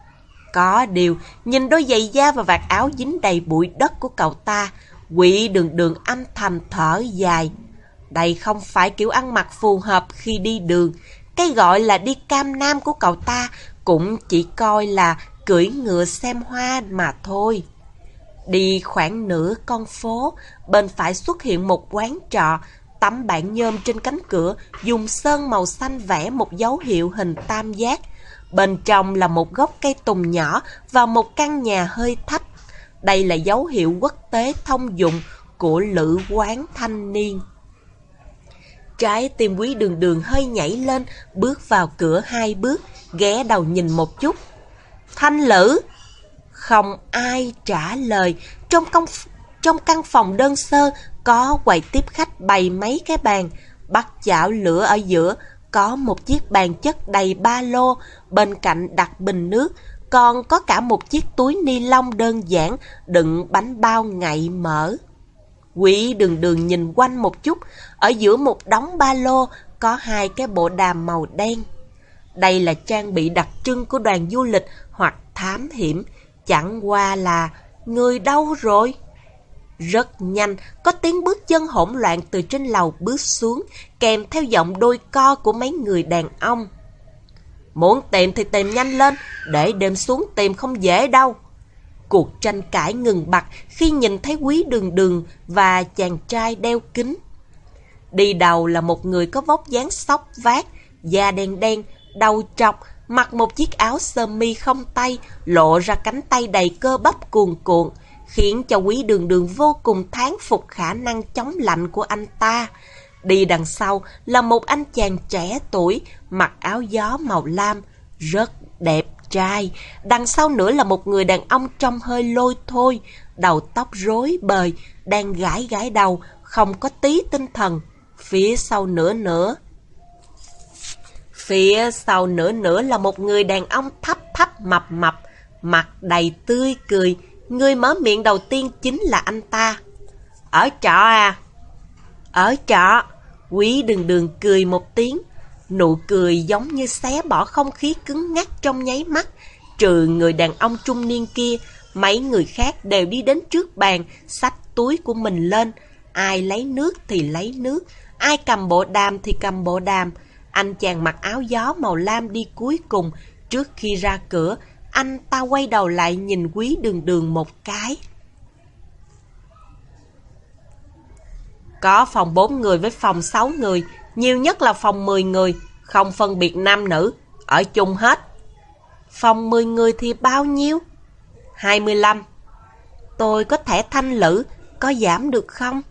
S1: Có điều, nhìn đôi giày da và vạt áo dính đầy bụi đất của cậu ta, quỷ đường đường âm thầm thở dài. Đây không phải kiểu ăn mặc phù hợp khi đi đường, cái gọi là đi Cam Nam của cậu ta cũng chỉ coi là cưỡi ngựa xem hoa mà thôi. Đi khoảng nửa con phố, bên phải xuất hiện một quán trọ, tấm bảng nhôm trên cánh cửa, dùng sơn màu xanh vẽ một dấu hiệu hình tam giác. Bên trong là một gốc cây tùng nhỏ và một căn nhà hơi thấp. Đây là dấu hiệu quốc tế thông dụng của lữ quán thanh niên. Trái tim quý đường đường hơi nhảy lên, bước vào cửa hai bước, ghé đầu nhìn một chút. Thanh lữ! Không ai trả lời. Trong công trong căn phòng đơn sơ có quầy tiếp khách bày mấy cái bàn, bắt chảo lửa ở giữa, có một chiếc bàn chất đầy ba lô, bên cạnh đặt bình nước, còn có cả một chiếc túi ni lông đơn giản đựng bánh bao ngậy mỡ. Quỷ đường đường nhìn quanh một chút, ở giữa một đống ba lô có hai cái bộ đàm màu đen. Đây là trang bị đặc trưng của đoàn du lịch hoặc thám hiểm, chẳng qua là người đâu rồi? Rất nhanh, có tiếng bước chân hỗn loạn từ trên lầu bước xuống, kèm theo giọng đôi co của mấy người đàn ông. Muốn tìm thì tìm nhanh lên, để đêm xuống tìm không dễ đâu. Cuộc tranh cãi ngừng bặt khi nhìn thấy quý đường đường và chàng trai đeo kính. Đi đầu là một người có vóc dáng sóc vát, da đen đen, đầu trọc, mặc một chiếc áo sơ mi không tay, lộ ra cánh tay đầy cơ bắp cuồn cuộn, khiến cho quý đường đường vô cùng thán phục khả năng chống lạnh của anh ta. Đi đằng sau là một anh chàng trẻ tuổi, mặc áo gió màu lam, rất đẹp trai. Đằng sau nữa là một người đàn ông trông hơi lôi thôi, đầu tóc rối bời, đang gãi gãi đầu, không có tí tinh thần. Phía sau nữa nữa. Phía sau nữa nữa là một người đàn ông thấp thấp mập mập, mặt đầy tươi cười. Người mở miệng đầu tiên chính là anh ta. Ở trọ à? Ở trọ. Quý đường đường cười một tiếng. Nụ cười giống như xé bỏ không khí cứng ngắc trong nháy mắt. Trừ người đàn ông trung niên kia, mấy người khác đều đi đến trước bàn, xách túi của mình lên. Ai lấy nước thì lấy nước, ai cầm bộ đàm thì cầm bộ đàm. Anh chàng mặc áo gió màu lam đi cuối cùng, trước khi ra cửa, anh ta quay đầu lại nhìn quý đường đường một cái. Có phòng 4 người với phòng 6 người, nhiều nhất là phòng 10 người, không phân biệt nam nữ, ở chung hết. Phòng 10 người thì bao nhiêu? 25. Tôi có thẻ thanh lữ, có giảm được không?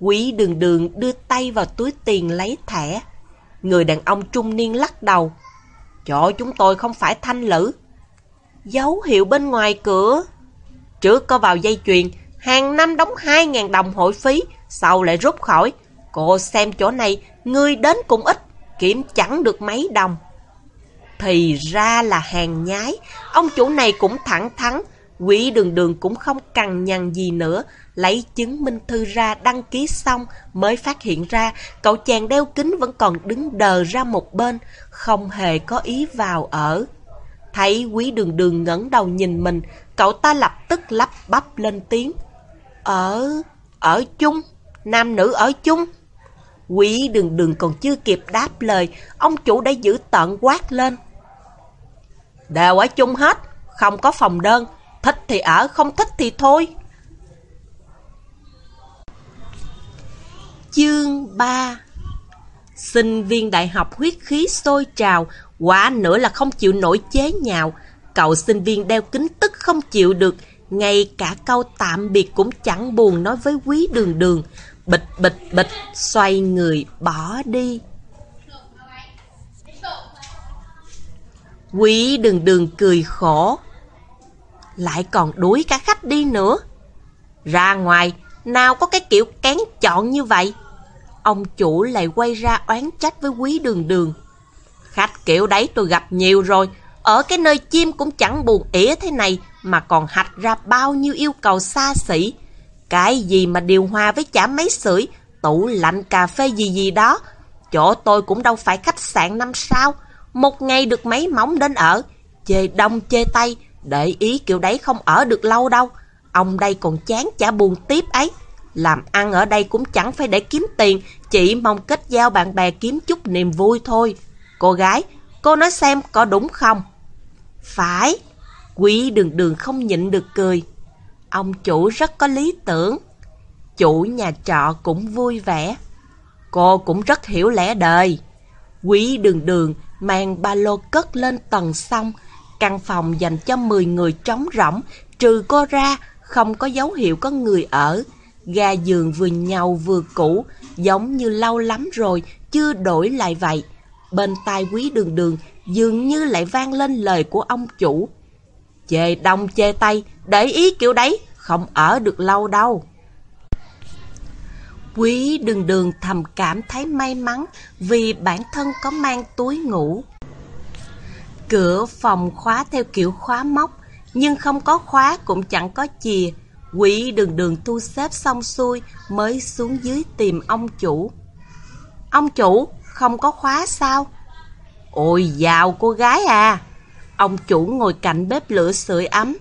S1: Quý đường đường đưa tay vào túi tiền lấy thẻ. Người đàn ông trung niên lắc đầu. Chỗ chúng tôi không phải thanh lữ. Dấu hiệu bên ngoài cửa. Trước có vào dây chuyền, hàng năm đóng 2.000 đồng hội phí, sau lại rút khỏi. Cô xem chỗ này, người đến cũng ít, kiếm chẳng được mấy đồng. Thì ra là hàng nhái, ông chủ này cũng thẳng thắn, quỷ đường đường cũng không cằn nhằn gì nữa, lấy chứng minh thư ra đăng ký xong mới phát hiện ra cậu chàng đeo kính vẫn còn đứng đờ ra một bên, không hề có ý vào ở. Thấy quý đường đường ngẩng đầu nhìn mình, cậu ta lập tức lắp bắp lên tiếng. Ở... ở chung, nam nữ ở chung. Quý đường đường còn chưa kịp đáp lời, ông chủ đã giữ tận quát lên. Đều ở chung hết, không có phòng đơn, thích thì ở, không thích thì thôi. Chương 3 Sinh viên đại học huyết khí sôi trào, quả nữa là không chịu nổi chế nhạo. Cậu sinh viên đeo kính tức không chịu được, ngay cả câu tạm biệt cũng chẳng buồn nói với quý đường đường. Bịch bịch bịch, xoay người, bỏ đi. Quý đường đường cười khổ. Lại còn đuổi cả khách đi nữa. Ra ngoài, nào có cái kiểu kén chọn như vậy? Ông chủ lại quay ra oán trách với quý đường đường. Khách kiểu đấy tôi gặp nhiều rồi. Ở cái nơi chim cũng chẳng buồn ỉa thế này mà còn hạch ra bao nhiêu yêu cầu xa xỉ. Cái gì mà điều hòa với chả máy sưởi, tủ lạnh cà phê gì gì đó. Chỗ tôi cũng đâu phải khách sạn năm sao. Một ngày được mấy móng đến ở. Chê đông chê tay, để ý kiểu đấy không ở được lâu đâu. Ông đây còn chán chả buồn tiếp ấy. Làm ăn ở đây cũng chẳng phải để kiếm tiền, chỉ mong kết giao bạn bè kiếm chút niềm vui thôi. Cô gái, cô nói xem có đúng không? Phải. Quý đường đường không nhịn được cười. Ông chủ rất có lý tưởng. Chủ nhà trọ cũng vui vẻ. Cô cũng rất hiểu lẽ đời. Quý đường đường mang ba lô cất lên tầng xong. Căn phòng dành cho 10 người trống rỗng, trừ cô ra, không có dấu hiệu có người ở. Ga giường vừa nhau vừa cũ, giống như lâu lắm rồi, chưa đổi lại vậy. Bên tai quý đường đường, dường như lại vang lên lời của ông chủ. Chê đông chê tay, để ý kiểu đấy, không ở được lâu đâu. Quý đường đường thầm cảm thấy may mắn vì bản thân có mang túi ngủ. Cửa phòng khóa theo kiểu khóa móc, nhưng không có khóa cũng chẳng có chìa. quỷ đường đường thu xếp xong xuôi mới xuống dưới tìm ông chủ. Ông chủ, không có khóa sao? Ôi dào cô gái à! Ông chủ ngồi cạnh bếp lửa sưởi ấm.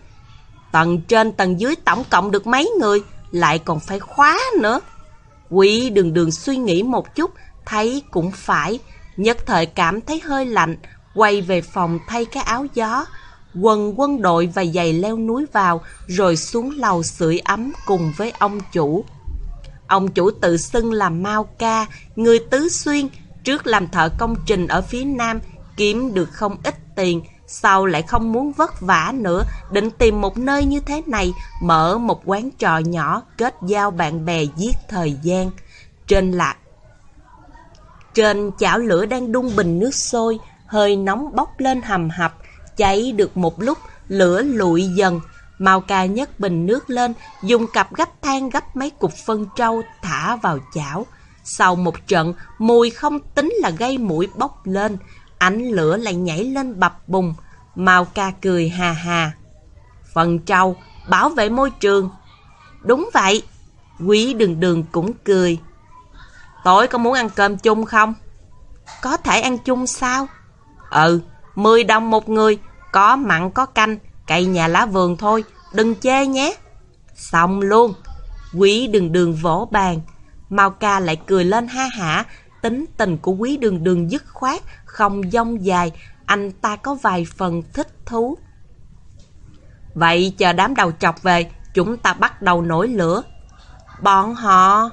S1: Tầng trên tầng dưới tổng cộng được mấy người, lại còn phải khóa nữa. quỷ đường đường suy nghĩ một chút, thấy cũng phải, nhất thời cảm thấy hơi lạnh, quay về phòng thay cái áo gió, quần quân đội và giày leo núi vào, rồi xuống lầu sưởi ấm cùng với ông chủ. Ông chủ tự xưng là Mao Ca, người tứ xuyên, trước làm thợ công trình ở phía Nam, kiếm được không ít tiền, sau lại không muốn vất vả nữa, định tìm một nơi như thế này, mở một quán trò nhỏ, kết giao bạn bè giết thời gian. Trên lạc trên chảo lửa đang đun bình nước sôi, hơi nóng bốc lên hầm hập, cháy được một lúc, lửa lụi dần. Mao ca nhấc bình nước lên, dùng cặp gấp than gấp mấy cục phân trâu thả vào chảo. Sau một trận, mùi không tính là gây mũi bốc lên, ánh lửa lại nhảy lên bập bùng. Mao ca cười hà hà. Phần trâu, bảo vệ môi trường. Đúng vậy, quý đường đường cũng cười. Tối có muốn ăn cơm chung không? Có thể ăn chung sao? Ừ, 10 đồng một người, có mặn có canh, cây nhà lá vườn thôi, đừng chê nhé. Xong luôn, quý đường đường vỗ bàn. Mao ca lại cười lên ha hả, tính tình của quý đường đường dứt khoát, không dông dài, anh ta có vài phần thích thú. Vậy chờ đám đầu chọc về, chúng ta bắt đầu nổi lửa. Bọn họ...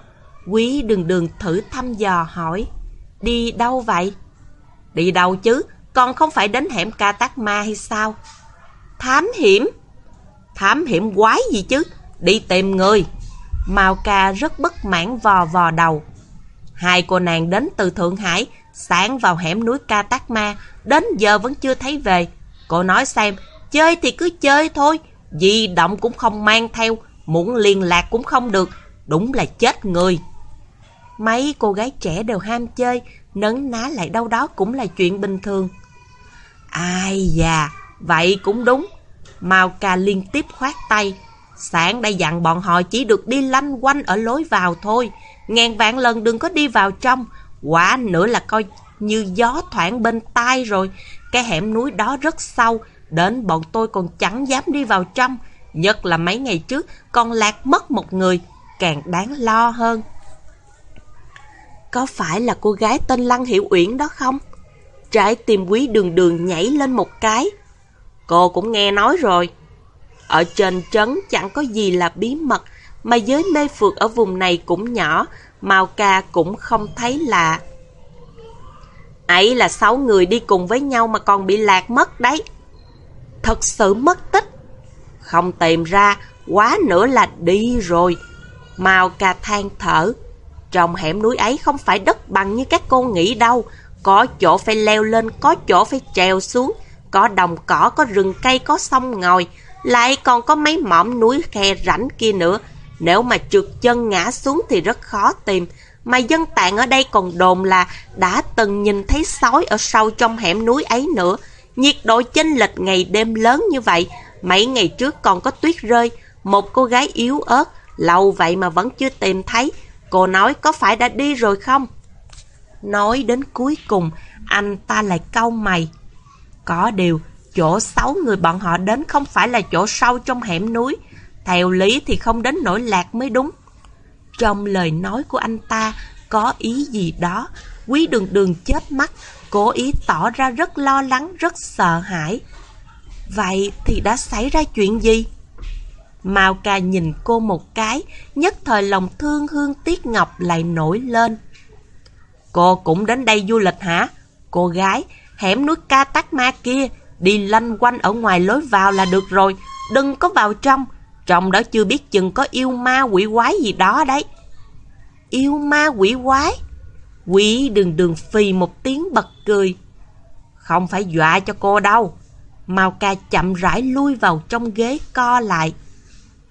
S1: Quý đường đường thử thăm dò hỏi. Đi đâu vậy? Đi đâu chứ? Còn không phải đến hẻm ca tác ma hay sao? Thám hiểm? Thám hiểm quái gì chứ? Đi tìm người. Mao ca rất bất mãn vò vò đầu. Hai cô nàng đến từ Thượng Hải, sáng vào hẻm núi Ca Tát Ma, đến giờ vẫn chưa thấy về. Cô nói xem, chơi thì cứ chơi thôi, di động cũng không mang theo, muốn liên lạc cũng không được, đúng là chết người. Mấy cô gái trẻ đều ham chơi, nấn ná lại đâu đó cũng là chuyện bình thường. Ai già vậy cũng đúng. Mao ca liên tiếp khoát tay. Sáng đã dặn bọn họ chỉ được đi lanh quanh ở lối vào thôi. Ngàn vạn lần đừng có đi vào trong. Quả nữa là coi như gió thoảng bên tai rồi. Cái hẻm núi đó rất sâu. Đến bọn tôi còn chẳng dám đi vào trong. Nhất là mấy ngày trước, còn lạc mất một người. Càng đáng lo hơn. Có phải là cô gái tên Lăng Hiểu Uyển đó không? Trái tim quý đường đường nhảy lên một cái. Cô cũng nghe nói rồi. Ở trên trấn chẳng có gì là bí mật, mà giới mê phượt ở vùng này cũng nhỏ, Mao ca cũng không thấy lạ. Ấy là sáu người đi cùng với nhau mà còn bị lạc mất đấy. Thật sự mất tích. Không tìm ra, quá nữa là đi rồi. Mao ca than thở. Trong hẻm núi ấy không phải đất bằng như các cô nghĩ đâu. Có chỗ phải leo lên, có chỗ phải trèo xuống. Có đồng cỏ, có rừng cây, có sông ngòi. Lại còn có mấy mỏm núi khe rãnh kia nữa. Nếu mà trượt chân ngã xuống thì rất khó tìm. Mà dân tạng ở đây còn đồn là đã từng nhìn thấy sói ở sâu trong hẻm núi ấy nữa. Nhiệt độ chênh lệch ngày đêm lớn như vậy. Mấy ngày trước còn có tuyết rơi. Một cô gái yếu ớt. Lâu vậy mà vẫn chưa tìm thấy. Cô nói có phải đã đi rồi không? Nói đến cuối cùng, anh ta lại cau mày. Có điều, chỗ sáu người bọn họ đến không phải là chỗ sâu trong hẻm núi. Theo lý thì không đến nỗi lạc mới đúng. Trong lời nói của anh ta có ý gì đó, quý đường đường chết mắt, cố ý tỏ ra rất lo lắng, rất sợ hãi. Vậy thì đã xảy ra chuyện gì? Mao ca nhìn cô một cái, nhất thời lòng thương hương tiếc ngọc lại nổi lên. Cô cũng đến đây du lịch hả? Cô gái, hẻm núi ca tắc ma kia, đi lanh quanh ở ngoài lối vào là được rồi, đừng có vào trong. Trong đó chưa biết chừng có yêu ma quỷ quái gì đó đấy. Yêu ma quỷ quái? Quỷ đường đường phì một tiếng bật cười. Không phải dọa cho cô đâu. Mao ca chậm rãi lui vào trong ghế co lại.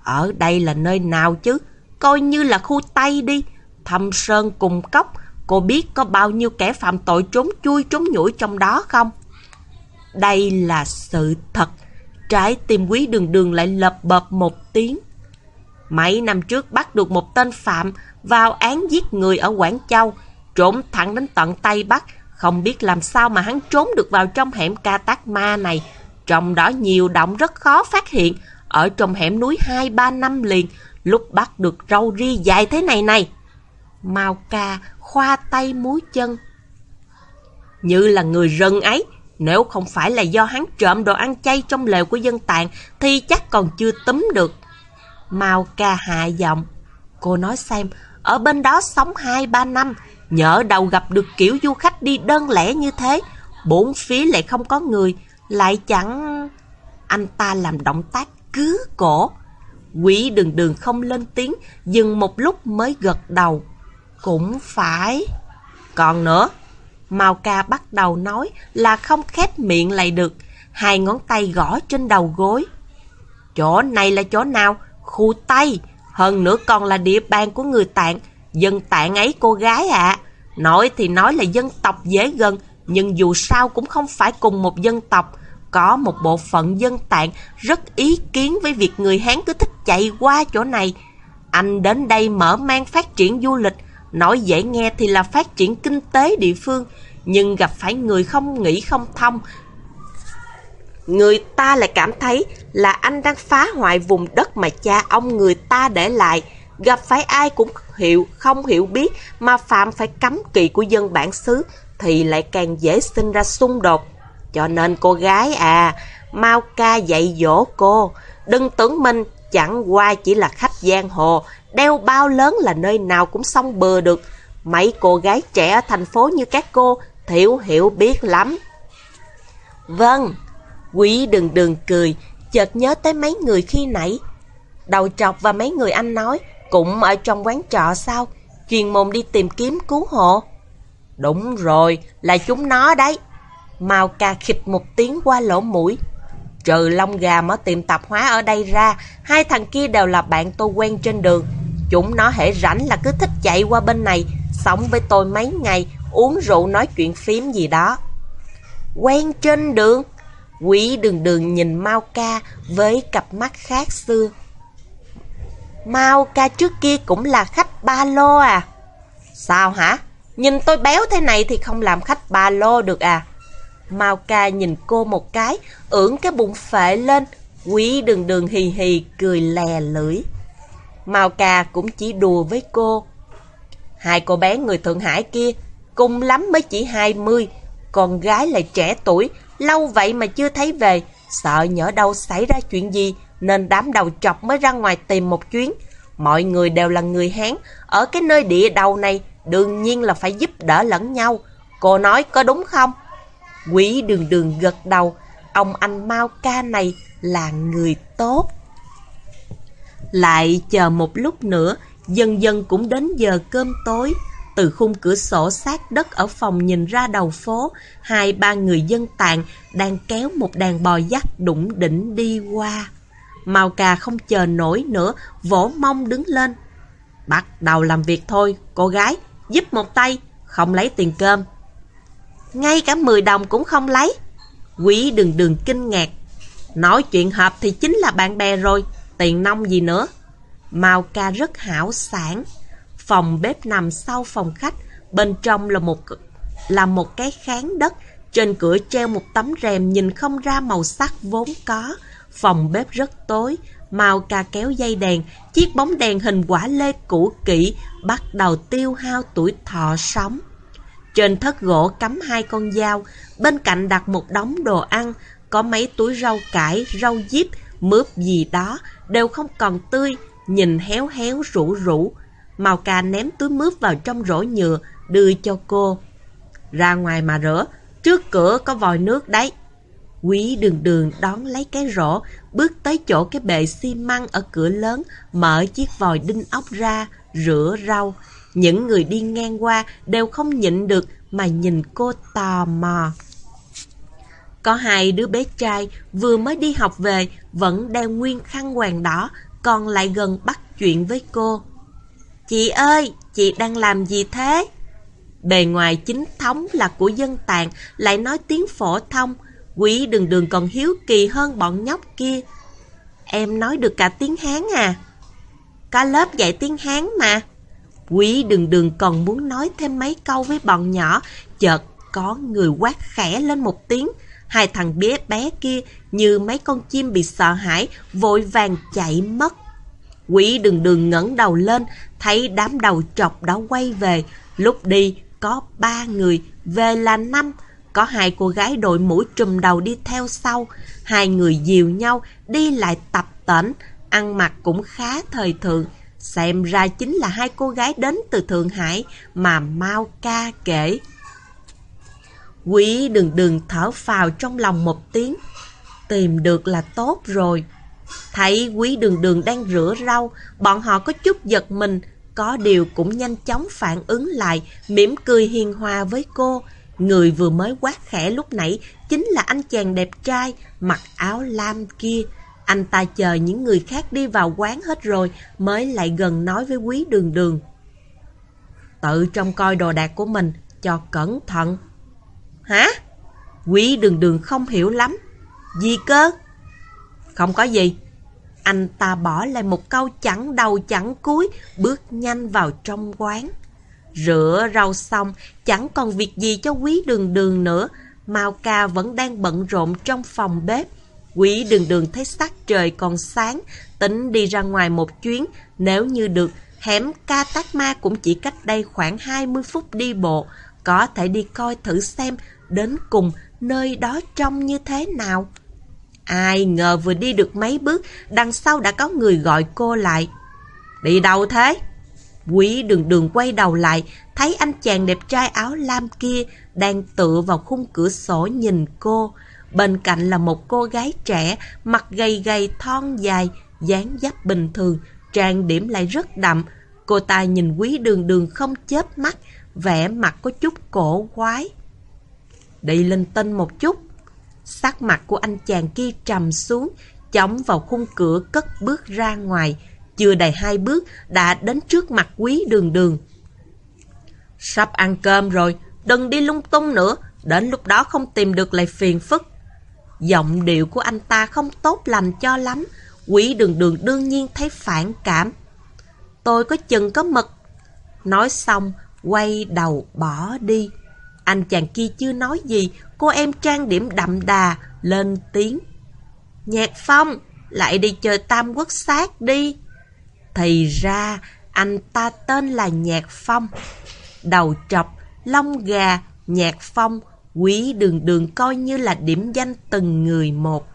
S1: Ở đây là nơi nào chứ? Coi như là khu Tây đi. Thâm Sơn cùng cốc. Cô biết có bao nhiêu kẻ phạm tội trốn chui trốn nhủi trong đó không? Đây là sự thật. Trái tim quý đường đường lại lập bập một tiếng. Mấy năm trước bắt được một tên phạm vào án giết người ở Quảng Châu, trốn thẳng đến tận Tây Bắc, không biết làm sao mà hắn trốn được vào trong hẻm ca tác ma này. Trong đó nhiều động rất khó phát hiện, ở trong hẻm núi 2-3 năm liền, lúc bắt được râu ri dài thế này này. mau ca khoa tay múa chân. Như là người rừng ấy, nếu không phải là do hắn trộm đồ ăn chay trong lều của dân tạng thì chắc còn chưa túm được. Mao ca hạ giọng. Cô nói xem, ở bên đó sống 2-3 năm, nhỡ đầu gặp được kiểu du khách đi đơn lẻ như thế, bốn phía lại không có người, lại chẳng... Anh ta làm động tác cứ cổ. Quỷ đường đường không lên tiếng, dừng một lúc mới gật đầu. Cũng phải. Còn nữa, Mao ca bắt đầu nói là không khép miệng lại được, hai ngón tay gõ trên đầu gối. Chỗ này là chỗ nào? Khu Tây, hơn nữa còn là địa bàn của người Tạng. Dân Tạng ấy cô gái ạ. À. Nói thì nói là dân tộc dễ gần, nhưng dù sao cũng không phải cùng một dân tộc. Có một bộ phận dân Tạng rất ý kiến với việc người Hán cứ thích chạy qua chỗ này. Anh đến đây mở mang phát triển du lịch, nói dễ nghe thì là phát triển kinh tế địa phương, nhưng gặp phải người không nghĩ không thông. Người ta lại cảm thấy là anh đang phá hoại vùng đất mà cha ông người ta để lại. Gặp phải ai cũng hiểu, không hiểu biết mà phạm phải cấm kỵ của dân bản xứ thì lại càng dễ sinh ra xung đột. Cho nên cô gái à, mau ca dạy dỗ cô. Đừng tưởng mình chẳng qua chỉ là khách giang hồ, đeo bao lớn là nơi nào cũng xong bừa được. Mấy cô gái trẻ ở thành phố như các cô thiểu hiểu biết lắm. Vâng, quý đừng đừng cười, chợt nhớ tới mấy người khi nãy. Đầu trọc và mấy người anh nói cũng ở trong quán trọ sao? Chuyên môn đi tìm kiếm cứu hộ. Đúng rồi, là chúng nó đấy. Mao ca khịch một tiếng qua lỗ mũi. Trừ lông gà mở tiệm tạp hóa ở đây ra, hai thằng kia đều là bạn tôi quen trên đường. Chúng nó hễ rảnh là cứ thích chạy qua bên này, sống với tôi mấy ngày, uống rượu nói chuyện phím gì đó. Quen trên đường? Quý đường đường nhìn Mao ca với cặp mắt khác xưa. Mao ca trước kia cũng là khách ba lô à? Sao hả? Nhìn tôi béo thế này thì không làm khách ba lô được à? Mao ca nhìn cô một cái, ưỡn cái bụng phệ lên, quý đường đường hì hì cười lè lưỡi. Mao ca cũng chỉ đùa với cô. Hai cô bé người Thượng Hải kia, cùng lắm mới chỉ 20, con gái lại trẻ tuổi, lâu vậy mà chưa thấy về, sợ nhỡ đâu xảy ra chuyện gì, nên đám đầu chọc mới ra ngoài tìm một chuyến. Mọi người đều là người Hán, ở cái nơi địa đầu này, đương nhiên là phải giúp đỡ lẫn nhau. Cô nói có đúng không? Quý đường đường gật đầu, ông anh Mao ca này là người tốt. Lại chờ một lúc nữa, dần dần cũng đến giờ cơm tối. Từ khung cửa sổ sát đất ở phòng nhìn ra đầu phố, hai ba người dân tạng đang kéo một đàn bò dắt đụng đỉnh đi qua. Mao cà không chờ nổi nữa, vỗ mông đứng lên. Bắt đầu làm việc thôi, cô gái, giúp một tay, không lấy tiền cơm. Ngay cả 10 đồng cũng không lấy. Quý đừng đừng kinh ngạc. Nói chuyện hợp thì chính là bạn bè rồi, tiền nông gì nữa. Mao ca rất hảo sản. Phòng bếp nằm sau phòng khách, bên trong là một là một cái kháng đất, trên cửa treo một tấm rèm nhìn không ra màu sắc vốn có. Phòng bếp rất tối, Mao ca kéo dây đèn, chiếc bóng đèn hình quả lê cũ kỹ bắt đầu tiêu hao tuổi thọ sống. Trên thất gỗ cắm hai con dao, bên cạnh đặt một đống đồ ăn, có mấy túi rau cải, rau diếp, mướp gì đó, đều không còn tươi, nhìn héo héo rũ rũ. Màu cà ném túi mướp vào trong rổ nhựa, đưa cho cô. Ra ngoài mà rửa, trước cửa có vòi nước đấy. Quý đường đường đón lấy cái rổ, bước tới chỗ cái bệ xi măng ở cửa lớn, mở chiếc vòi đinh ốc ra, rửa rau. Những người đi ngang qua đều không nhịn được mà nhìn cô tò mò. Có hai đứa bé trai vừa mới đi học về vẫn đeo nguyên khăn hoàng đỏ, còn lại gần bắt chuyện với cô. Chị ơi, chị đang làm gì thế? Bề ngoài chính thống là của dân tạng, lại nói tiếng phổ thông. Quý đường đường còn hiếu kỳ hơn bọn nhóc kia. Em nói được cả tiếng Hán à? Có lớp dạy tiếng Hán mà. Quý đường đường còn muốn nói thêm mấy câu với bọn nhỏ, chợt có người quát khẽ lên một tiếng. Hai thằng bé bé kia như mấy con chim bị sợ hãi, vội vàng chạy mất. Quỷ đường đường ngẩng đầu lên, thấy đám đầu trọc đã quay về. Lúc đi có ba người, về là năm. Có hai cô gái đội mũ trùm đầu đi theo sau. Hai người dìu nhau, đi lại tập tễnh, ăn mặc cũng khá thời thượng. Xem ra chính là hai cô gái đến từ Thượng Hải mà Mao ca kể. Quý đừng đừng thở phào trong lòng một tiếng. Tìm được là tốt rồi. Thấy quý đường đường đang rửa rau, bọn họ có chút giật mình, có điều cũng nhanh chóng phản ứng lại, mỉm cười hiền hòa với cô. Người vừa mới quát khẽ lúc nãy chính là anh chàng đẹp trai, mặc áo lam kia. Anh ta chờ những người khác đi vào quán hết rồi mới lại gần nói với quý đường đường. Tự trông coi đồ đạc của mình cho cẩn thận. Hả? Quý đường đường không hiểu lắm. Gì cơ? Không có gì. Anh ta bỏ lại một câu chẳng đầu chẳng cuối, bước nhanh vào trong quán. Rửa rau xong, chẳng còn việc gì cho quý đường đường nữa. Mao ca vẫn đang bận rộn trong phòng bếp. Quý đường đường thấy sắc trời còn sáng, tính đi ra ngoài một chuyến. Nếu như được, hẻm ca tác ma cũng chỉ cách đây khoảng 20 phút đi bộ. Có thể đi coi thử xem đến cùng nơi đó trông như thế nào. Ai ngờ vừa đi được mấy bước, đằng sau đã có người gọi cô lại. Đi đâu thế? Quý đường đường quay đầu lại, thấy anh chàng đẹp trai áo lam kia đang tựa vào khung cửa sổ nhìn cô. Bên cạnh là một cô gái trẻ, mặt gầy gầy thon dài, dáng dấp bình thường, trang điểm lại rất đậm. Cô ta nhìn quý đường đường không chớp mắt, vẻ mặt có chút cổ quái. Đi linh tinh một chút. Sắc mặt của anh chàng kia trầm xuống, chóng vào khung cửa cất bước ra ngoài. Chưa đầy hai bước đã đến trước mặt quý đường đường. Sắp ăn cơm rồi, đừng đi lung tung nữa, đến lúc đó không tìm được lại phiền phức. Giọng điệu của anh ta không tốt lành cho lắm, quý đường đường đương nhiên thấy phản cảm. Tôi có chừng có mực. Nói xong, quay đầu bỏ đi. Anh chàng kia chưa nói gì, cô em trang điểm đậm đà, lên tiếng. Nhạc Phong, lại đi chơi Tam Quốc sát đi. Thì ra, anh ta tên là Nhạc Phong. Đầu trọc, lông gà, Nhạc Phong, quý đường đường coi như là điểm danh từng người một.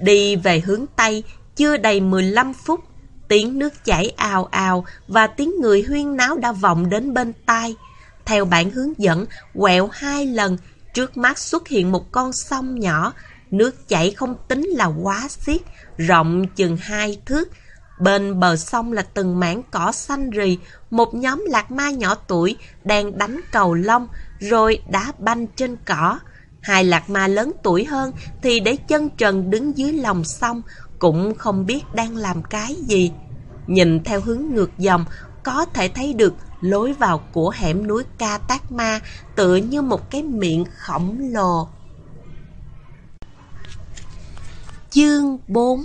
S1: Đi về hướng Tây, chưa đầy 15 phút, tiếng nước chảy ào ào và tiếng người huyên náo đã vọng đến bên tai. Theo bản hướng dẫn, quẹo hai lần, trước mắt xuất hiện một con sông nhỏ. Nước chảy không tính là quá xiết, rộng chừng hai thước. Bên bờ sông là từng mảng cỏ xanh rì, một nhóm lạc ma nhỏ tuổi đang đánh cầu lông, rồi đá banh trên cỏ. Hai lạc ma lớn tuổi hơn thì để chân trần đứng dưới lòng sông, cũng không biết đang làm cái gì. Nhìn theo hướng ngược dòng, có thể thấy được lối vào của hẻm núi Ca Tát Ma tựa như một cái miệng khổng lồ. Chương 4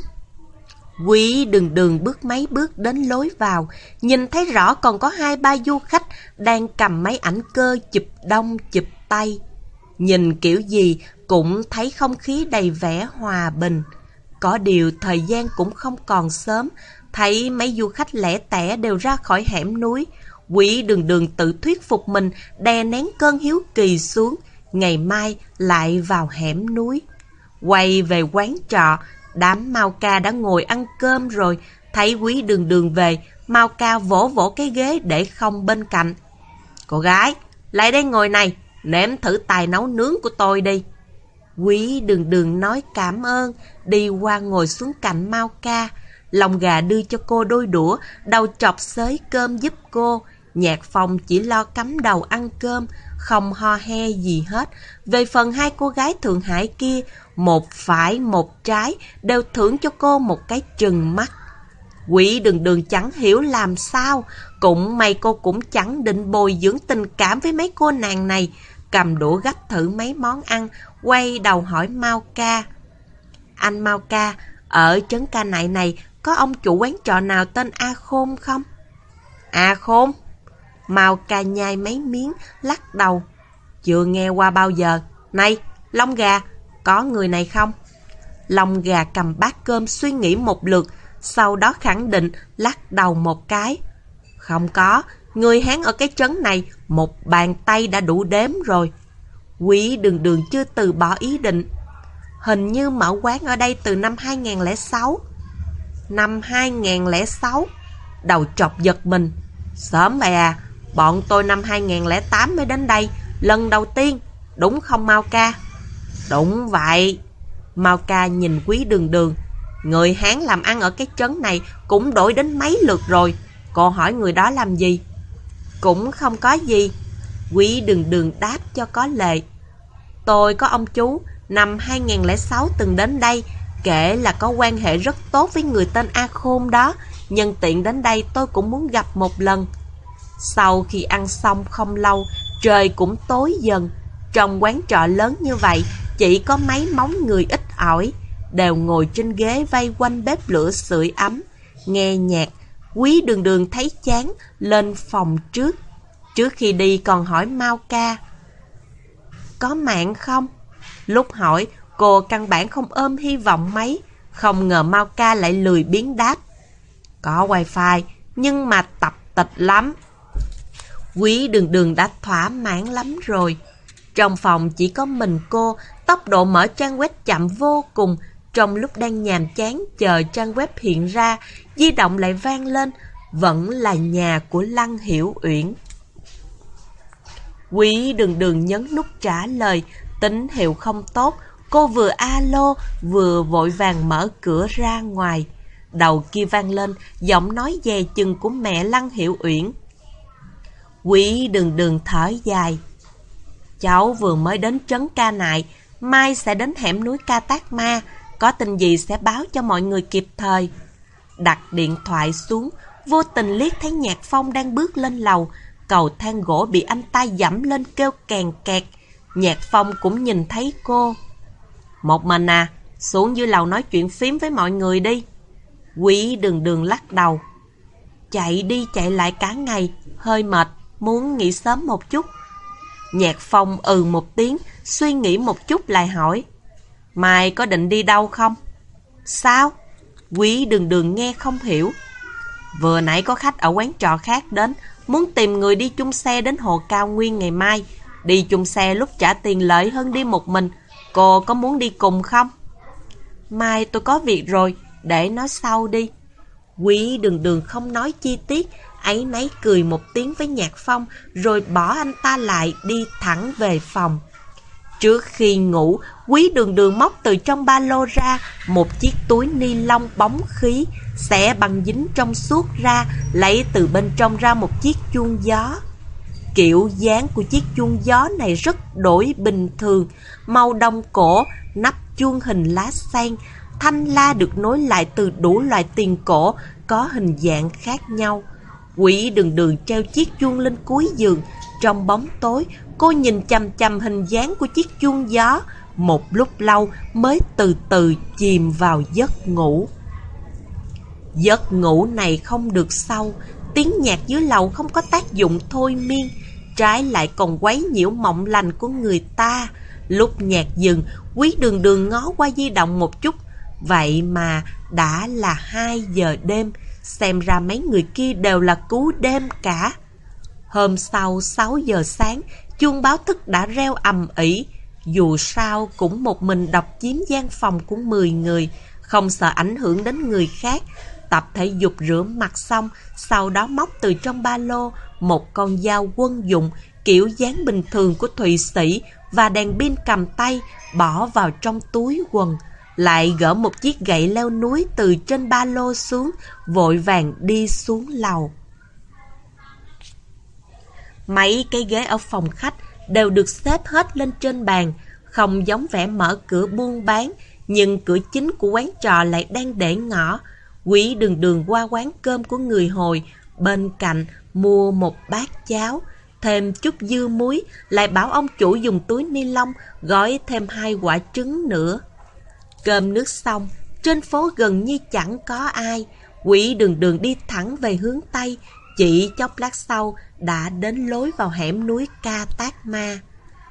S1: Quý đường đường bước mấy bước đến lối vào, nhìn thấy rõ còn có hai ba du khách đang cầm máy ảnh cơ chụp đông chụp tay. Nhìn kiểu gì cũng thấy không khí đầy vẻ hòa bình. Có điều thời gian cũng không còn sớm, thấy mấy du khách lẻ tẻ đều ra khỏi hẻm núi, Quỷ đường đường tự thuyết phục mình, đè nén cơn hiếu kỳ xuống, ngày mai lại vào hẻm núi. Quay về quán trọ, đám Mao Ca đã ngồi ăn cơm rồi, thấy quý đường đường về, Mao Ca vỗ vỗ cái ghế để không bên cạnh. Cô gái, lại đây ngồi này, nếm thử tài nấu nướng của tôi đi. Quý đường đường nói cảm ơn, đi qua ngồi xuống cạnh Mao Ca. Lòng gà đưa cho cô đôi đũa, đầu chọc xới cơm giúp cô. Nhạc phong chỉ lo cắm đầu ăn cơm, không ho he gì hết. Về phần hai cô gái Thượng Hải kia, một phải một trái, đều thưởng cho cô một cái trừng mắt. Quỷ đường đường chẳng hiểu làm sao, cũng may cô cũng chẳng định bồi dưỡng tình cảm với mấy cô nàng này. Cầm đũa gấp thử mấy món ăn, quay đầu hỏi Mao Ca. Anh Mao Ca, ở trấn ca nại này có ông chủ quán trọ nào tên A Khôn không? A Khôn? Mao Ca nhai mấy miếng, lắc đầu. Chưa nghe qua bao giờ. Này, lông gà, có người này không? Lông gà cầm bát cơm suy nghĩ một lượt, sau đó khẳng định lắc đầu một cái. Không có, người Hán ở cái trấn này một bàn tay đã đủ đếm rồi. Quý đường đường chưa từ bỏ ý định. Hình như mở quán ở đây từ năm 2006. Năm 2006, đầu trọc giật mình. Sớm vậy à, bọn tôi năm 2008 mới đến đây, lần đầu tiên, đúng không Mao Ca? Đúng vậy. Mao Ca nhìn quý đường đường. Người Hán làm ăn ở cái trấn này cũng đổi đến mấy lượt rồi. Cô hỏi người đó làm gì? Cũng không có gì. Quý đường đường đáp cho có lệ. Tôi có ông chú, năm 2006 từng đến đây, kể là có quan hệ rất tốt với người tên A Khôn đó. Nhân tiện đến đây tôi cũng muốn gặp một lần. Sau khi ăn xong không lâu, trời cũng tối dần. Trong quán trọ lớn như vậy, chỉ có mấy móng người ít ỏi, đều ngồi trên ghế vây quanh bếp lửa sưởi ấm, nghe nhạc. Quý đường đường thấy chán, lên phòng trước. Trước khi đi còn hỏi Mao Ca. Có mạng không? Lúc hỏi, cô căn bản không ôm hy vọng mấy. Không ngờ Mao Ca lại lười biến đáp. Có wifi, nhưng mà tập tịch lắm. Quý đường đường đã thỏa mãn lắm rồi. Trong phòng chỉ có mình cô, tốc độ mở trang web chậm vô cùng. Trong lúc đang nhàm chán chờ trang web hiện ra, di động lại vang lên, vẫn là nhà của Lăng Hiểu Uyển. Quý đường đường nhấn nút trả lời, tín hiệu không tốt, cô vừa alo, vừa vội vàng mở cửa ra ngoài. Đầu kia vang lên, giọng nói dè chừng của mẹ Lăng Hiểu Uyển. Quý đừng đừng thở dài. Cháu vừa mới đến trấn ca nại, mai sẽ đến hẻm núi ca tác ma, có tin gì sẽ báo cho mọi người kịp thời. Đặt điện thoại xuống, vô tình liếc thấy Nhạc Phong đang bước lên lầu, cầu thang gỗ bị anh ta dẫm lên kêu kèn kẹt. Nhạc Phong cũng nhìn thấy cô. Một mình à, xuống dưới lầu nói chuyện phím với mọi người đi. Quý đường đường lắc đầu. Chạy đi chạy lại cả ngày, hơi mệt, muốn nghỉ sớm một chút. Nhạc Phong ừ một tiếng, suy nghĩ một chút lại hỏi. Mai có định đi đâu không? Sao? Quý đường đường nghe không hiểu. Vừa nãy có khách ở quán trò khác đến, muốn tìm người đi chung xe đến Hồ Cao Nguyên ngày mai. Đi chung xe lúc trả tiền lợi hơn đi một mình. Cô có muốn đi cùng không? Mai tôi có việc rồi, để nói sau đi. Quý đường đường không nói chi tiết, ấy nấy cười một tiếng với Nhạc Phong, rồi bỏ anh ta lại đi thẳng về phòng. Trước khi ngủ, quý đường đường móc từ trong ba lô ra một chiếc túi ni lông bóng khí, xẻ bằng dính trong suốt ra, lấy từ bên trong ra một chiếc chuông gió. Kiểu dáng của chiếc chuông gió này rất đổi bình thường, màu đồng cổ, nắp chuông hình lá sen, thanh la được nối lại từ đủ loại tiền cổ, có hình dạng khác nhau. Quỷ đường đường treo chiếc chuông lên cuối giường, trong bóng tối, cô nhìn chằm chằm hình dáng của chiếc chuông gió, một lúc lâu mới từ từ chìm vào giấc ngủ. Giấc ngủ này không được sâu, tiếng nhạc dưới lầu không có tác dụng thôi miên, trái lại còn quấy nhiễu mộng lành của người ta. Lúc nhạc dừng, quý đường đường ngó qua di động một chút, vậy mà đã là 2 giờ đêm, xem ra mấy người kia đều là cứu đêm cả. Hôm sau 6 giờ sáng, chuông báo thức đã reo ầm ĩ. Dù sao cũng một mình độc chiếm gian phòng của 10 người, không sợ ảnh hưởng đến người khác. Tập thể dục rửa mặt xong, sau đó móc từ trong ba lô một con dao quân dụng kiểu dáng bình thường của Thụy Sĩ và đèn pin cầm tay bỏ vào trong túi quần. Lại gỡ một chiếc gậy leo núi từ trên ba lô xuống, vội vàng đi xuống lầu. Mấy cái ghế ở phòng khách đều được xếp hết lên trên bàn, không giống vẻ mở cửa buôn bán, nhưng cửa chính của quán trò lại đang để ngõ. Quý đường đường qua quán cơm của người hồi, bên cạnh mua một bát cháo, thêm chút dưa muối, lại bảo ông chủ dùng túi ni lông gói thêm hai quả trứng nữa. Cơm nước xong, trên phố gần như chẳng có ai. Quỷ đường đường đi thẳng về hướng Tây, chỉ chốc lát sau đã đến lối vào hẻm núi Ca Tát Ma.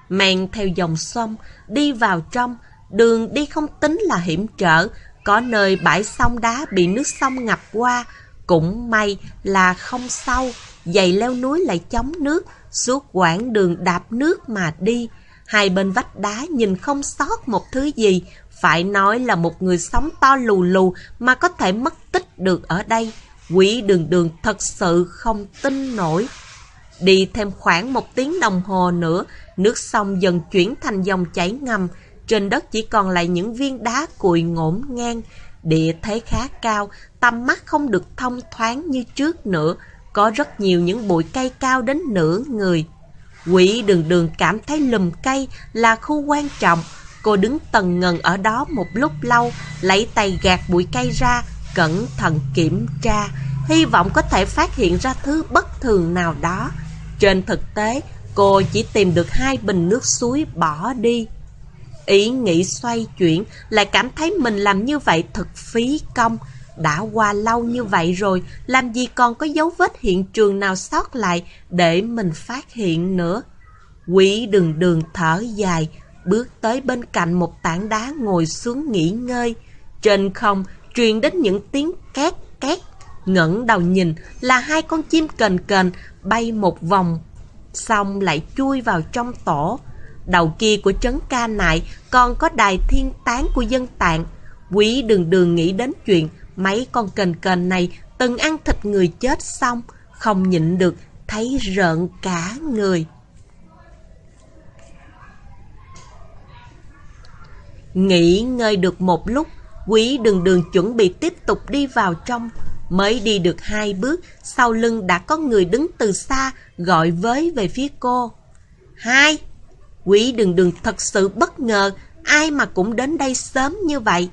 S1: Men theo dòng sông, đi vào trong, đường đi không tính là hiểm trở, có nơi bãi sông đá bị nước sông ngập qua, cũng may là không sâu, giày leo núi lại chống nước, suốt quãng đường đạp nước mà đi. Hai bên vách đá nhìn không sót một thứ gì, phải nói là một người sống to lù lù mà có thể mất tích được ở đây. Quỷ đường đường thật sự không tin nổi. Đi thêm khoảng một tiếng đồng hồ nữa, nước sông dần chuyển thành dòng chảy ngầm. Trên đất chỉ còn lại những viên đá cuội ngổn ngang. Địa thế khá cao, tầm mắt không được thông thoáng như trước nữa. Có rất nhiều những bụi cây cao đến nửa người. Quỷ đường đường cảm thấy lùm cây là khu quan trọng. Cô đứng tần ngần ở đó một lúc lâu, lấy tay gạt bụi cây ra, cẩn thận kiểm tra, hy vọng có thể phát hiện ra thứ bất thường nào đó. Trên thực tế, cô chỉ tìm được hai bình nước suối bỏ đi. Ý nghĩ xoay chuyển, lại cảm thấy mình làm như vậy thật phí công. Đã qua lâu như vậy rồi, làm gì còn có dấu vết hiện trường nào sót lại để mình phát hiện nữa. Quỷ đường đường thở dài, bước tới bên cạnh một tảng đá ngồi xuống nghỉ ngơi. Trên không truyền đến những tiếng két két. ngẩng đầu nhìn là hai con chim cần cần bay một vòng, xong lại chui vào trong tổ. Đầu kia của trấn ca nại còn có đài thiên tán của dân tạng. Quý đường đường nghĩ đến chuyện mấy con cần cần này từng ăn thịt người chết xong, không nhịn được, thấy rợn cả người. Nghỉ ngơi được một lúc, quý đường đường chuẩn bị tiếp tục đi vào trong. Mới đi được hai bước, sau lưng đã có người đứng từ xa, gọi với về phía cô. Hai! Quý đường đường thật sự bất ngờ, ai mà cũng đến đây sớm như vậy.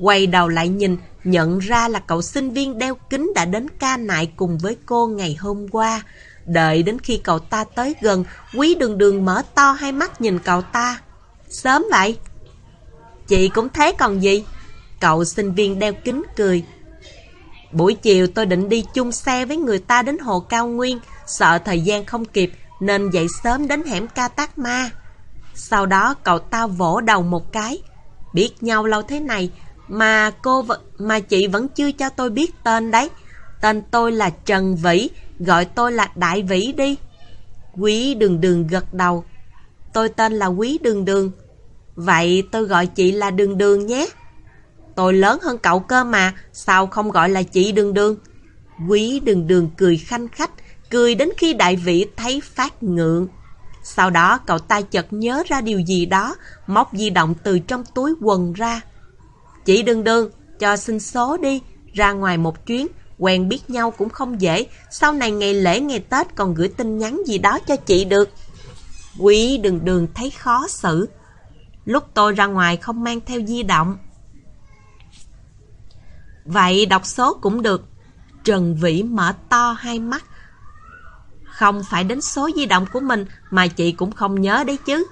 S1: Quay đầu lại nhìn, nhận ra là cậu sinh viên đeo kính đã đến ca nại cùng với cô ngày hôm qua. Đợi đến khi cậu ta tới gần, quý đường đường mở to hai mắt nhìn cậu ta. Sớm vậy? Chị cũng thế còn gì? Cậu sinh viên đeo kính cười. Buổi chiều tôi định đi chung xe với người ta đến Hồ Cao Nguyên, sợ thời gian không kịp nên dậy sớm đến hẻm Ca Tát Ma. Sau đó cậu ta vỗ đầu một cái. Biết nhau lâu thế này mà cô mà chị vẫn chưa cho tôi biết tên đấy. Tên tôi là Trần Vĩ, gọi tôi là Đại Vĩ đi. Quý Đường Đường gật đầu. Tôi tên là Quý Đường Đường. Vậy tôi gọi chị là Đường Đường nhé. Tôi lớn hơn cậu cơ mà, sao không gọi là chị Đường Đường? Quý Đường Đường cười khanh khách, cười đến khi đại vị thấy phát ngượng. Sau đó cậu ta chợt nhớ ra điều gì đó, móc di động từ trong túi quần ra. Chị Đường Đường, cho xin số đi, ra ngoài một chuyến, quen biết nhau cũng không dễ, sau này ngày lễ ngày Tết còn gửi tin nhắn gì đó cho chị được. Quý Đường Đường thấy khó xử, Lúc tôi ra ngoài không mang theo di động. Vậy đọc số cũng được. Trần Vĩ mở to hai mắt. Không phải đến số di động của mình mà chị cũng không nhớ đấy chứ.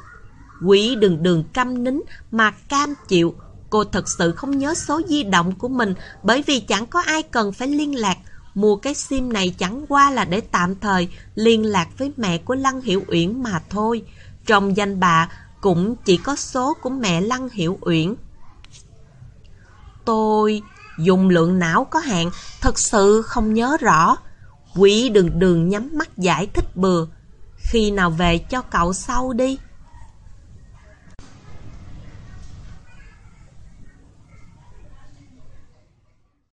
S1: Quỷ đường đường căm nín mà cam chịu. Cô thật sự không nhớ số di động của mình bởi vì chẳng có ai cần phải liên lạc. Mua cái sim này chẳng qua là để tạm thời liên lạc với mẹ của Lăng Hiểu Uyển mà thôi. Trong danh bạ cũng chỉ có số của mẹ Lăng Hiểu Uyển. Tôi dùng lượng não có hạn, thật sự không nhớ rõ. Quỷ đường đường nhắm mắt giải thích bừa. Khi nào về cho cậu sau đi.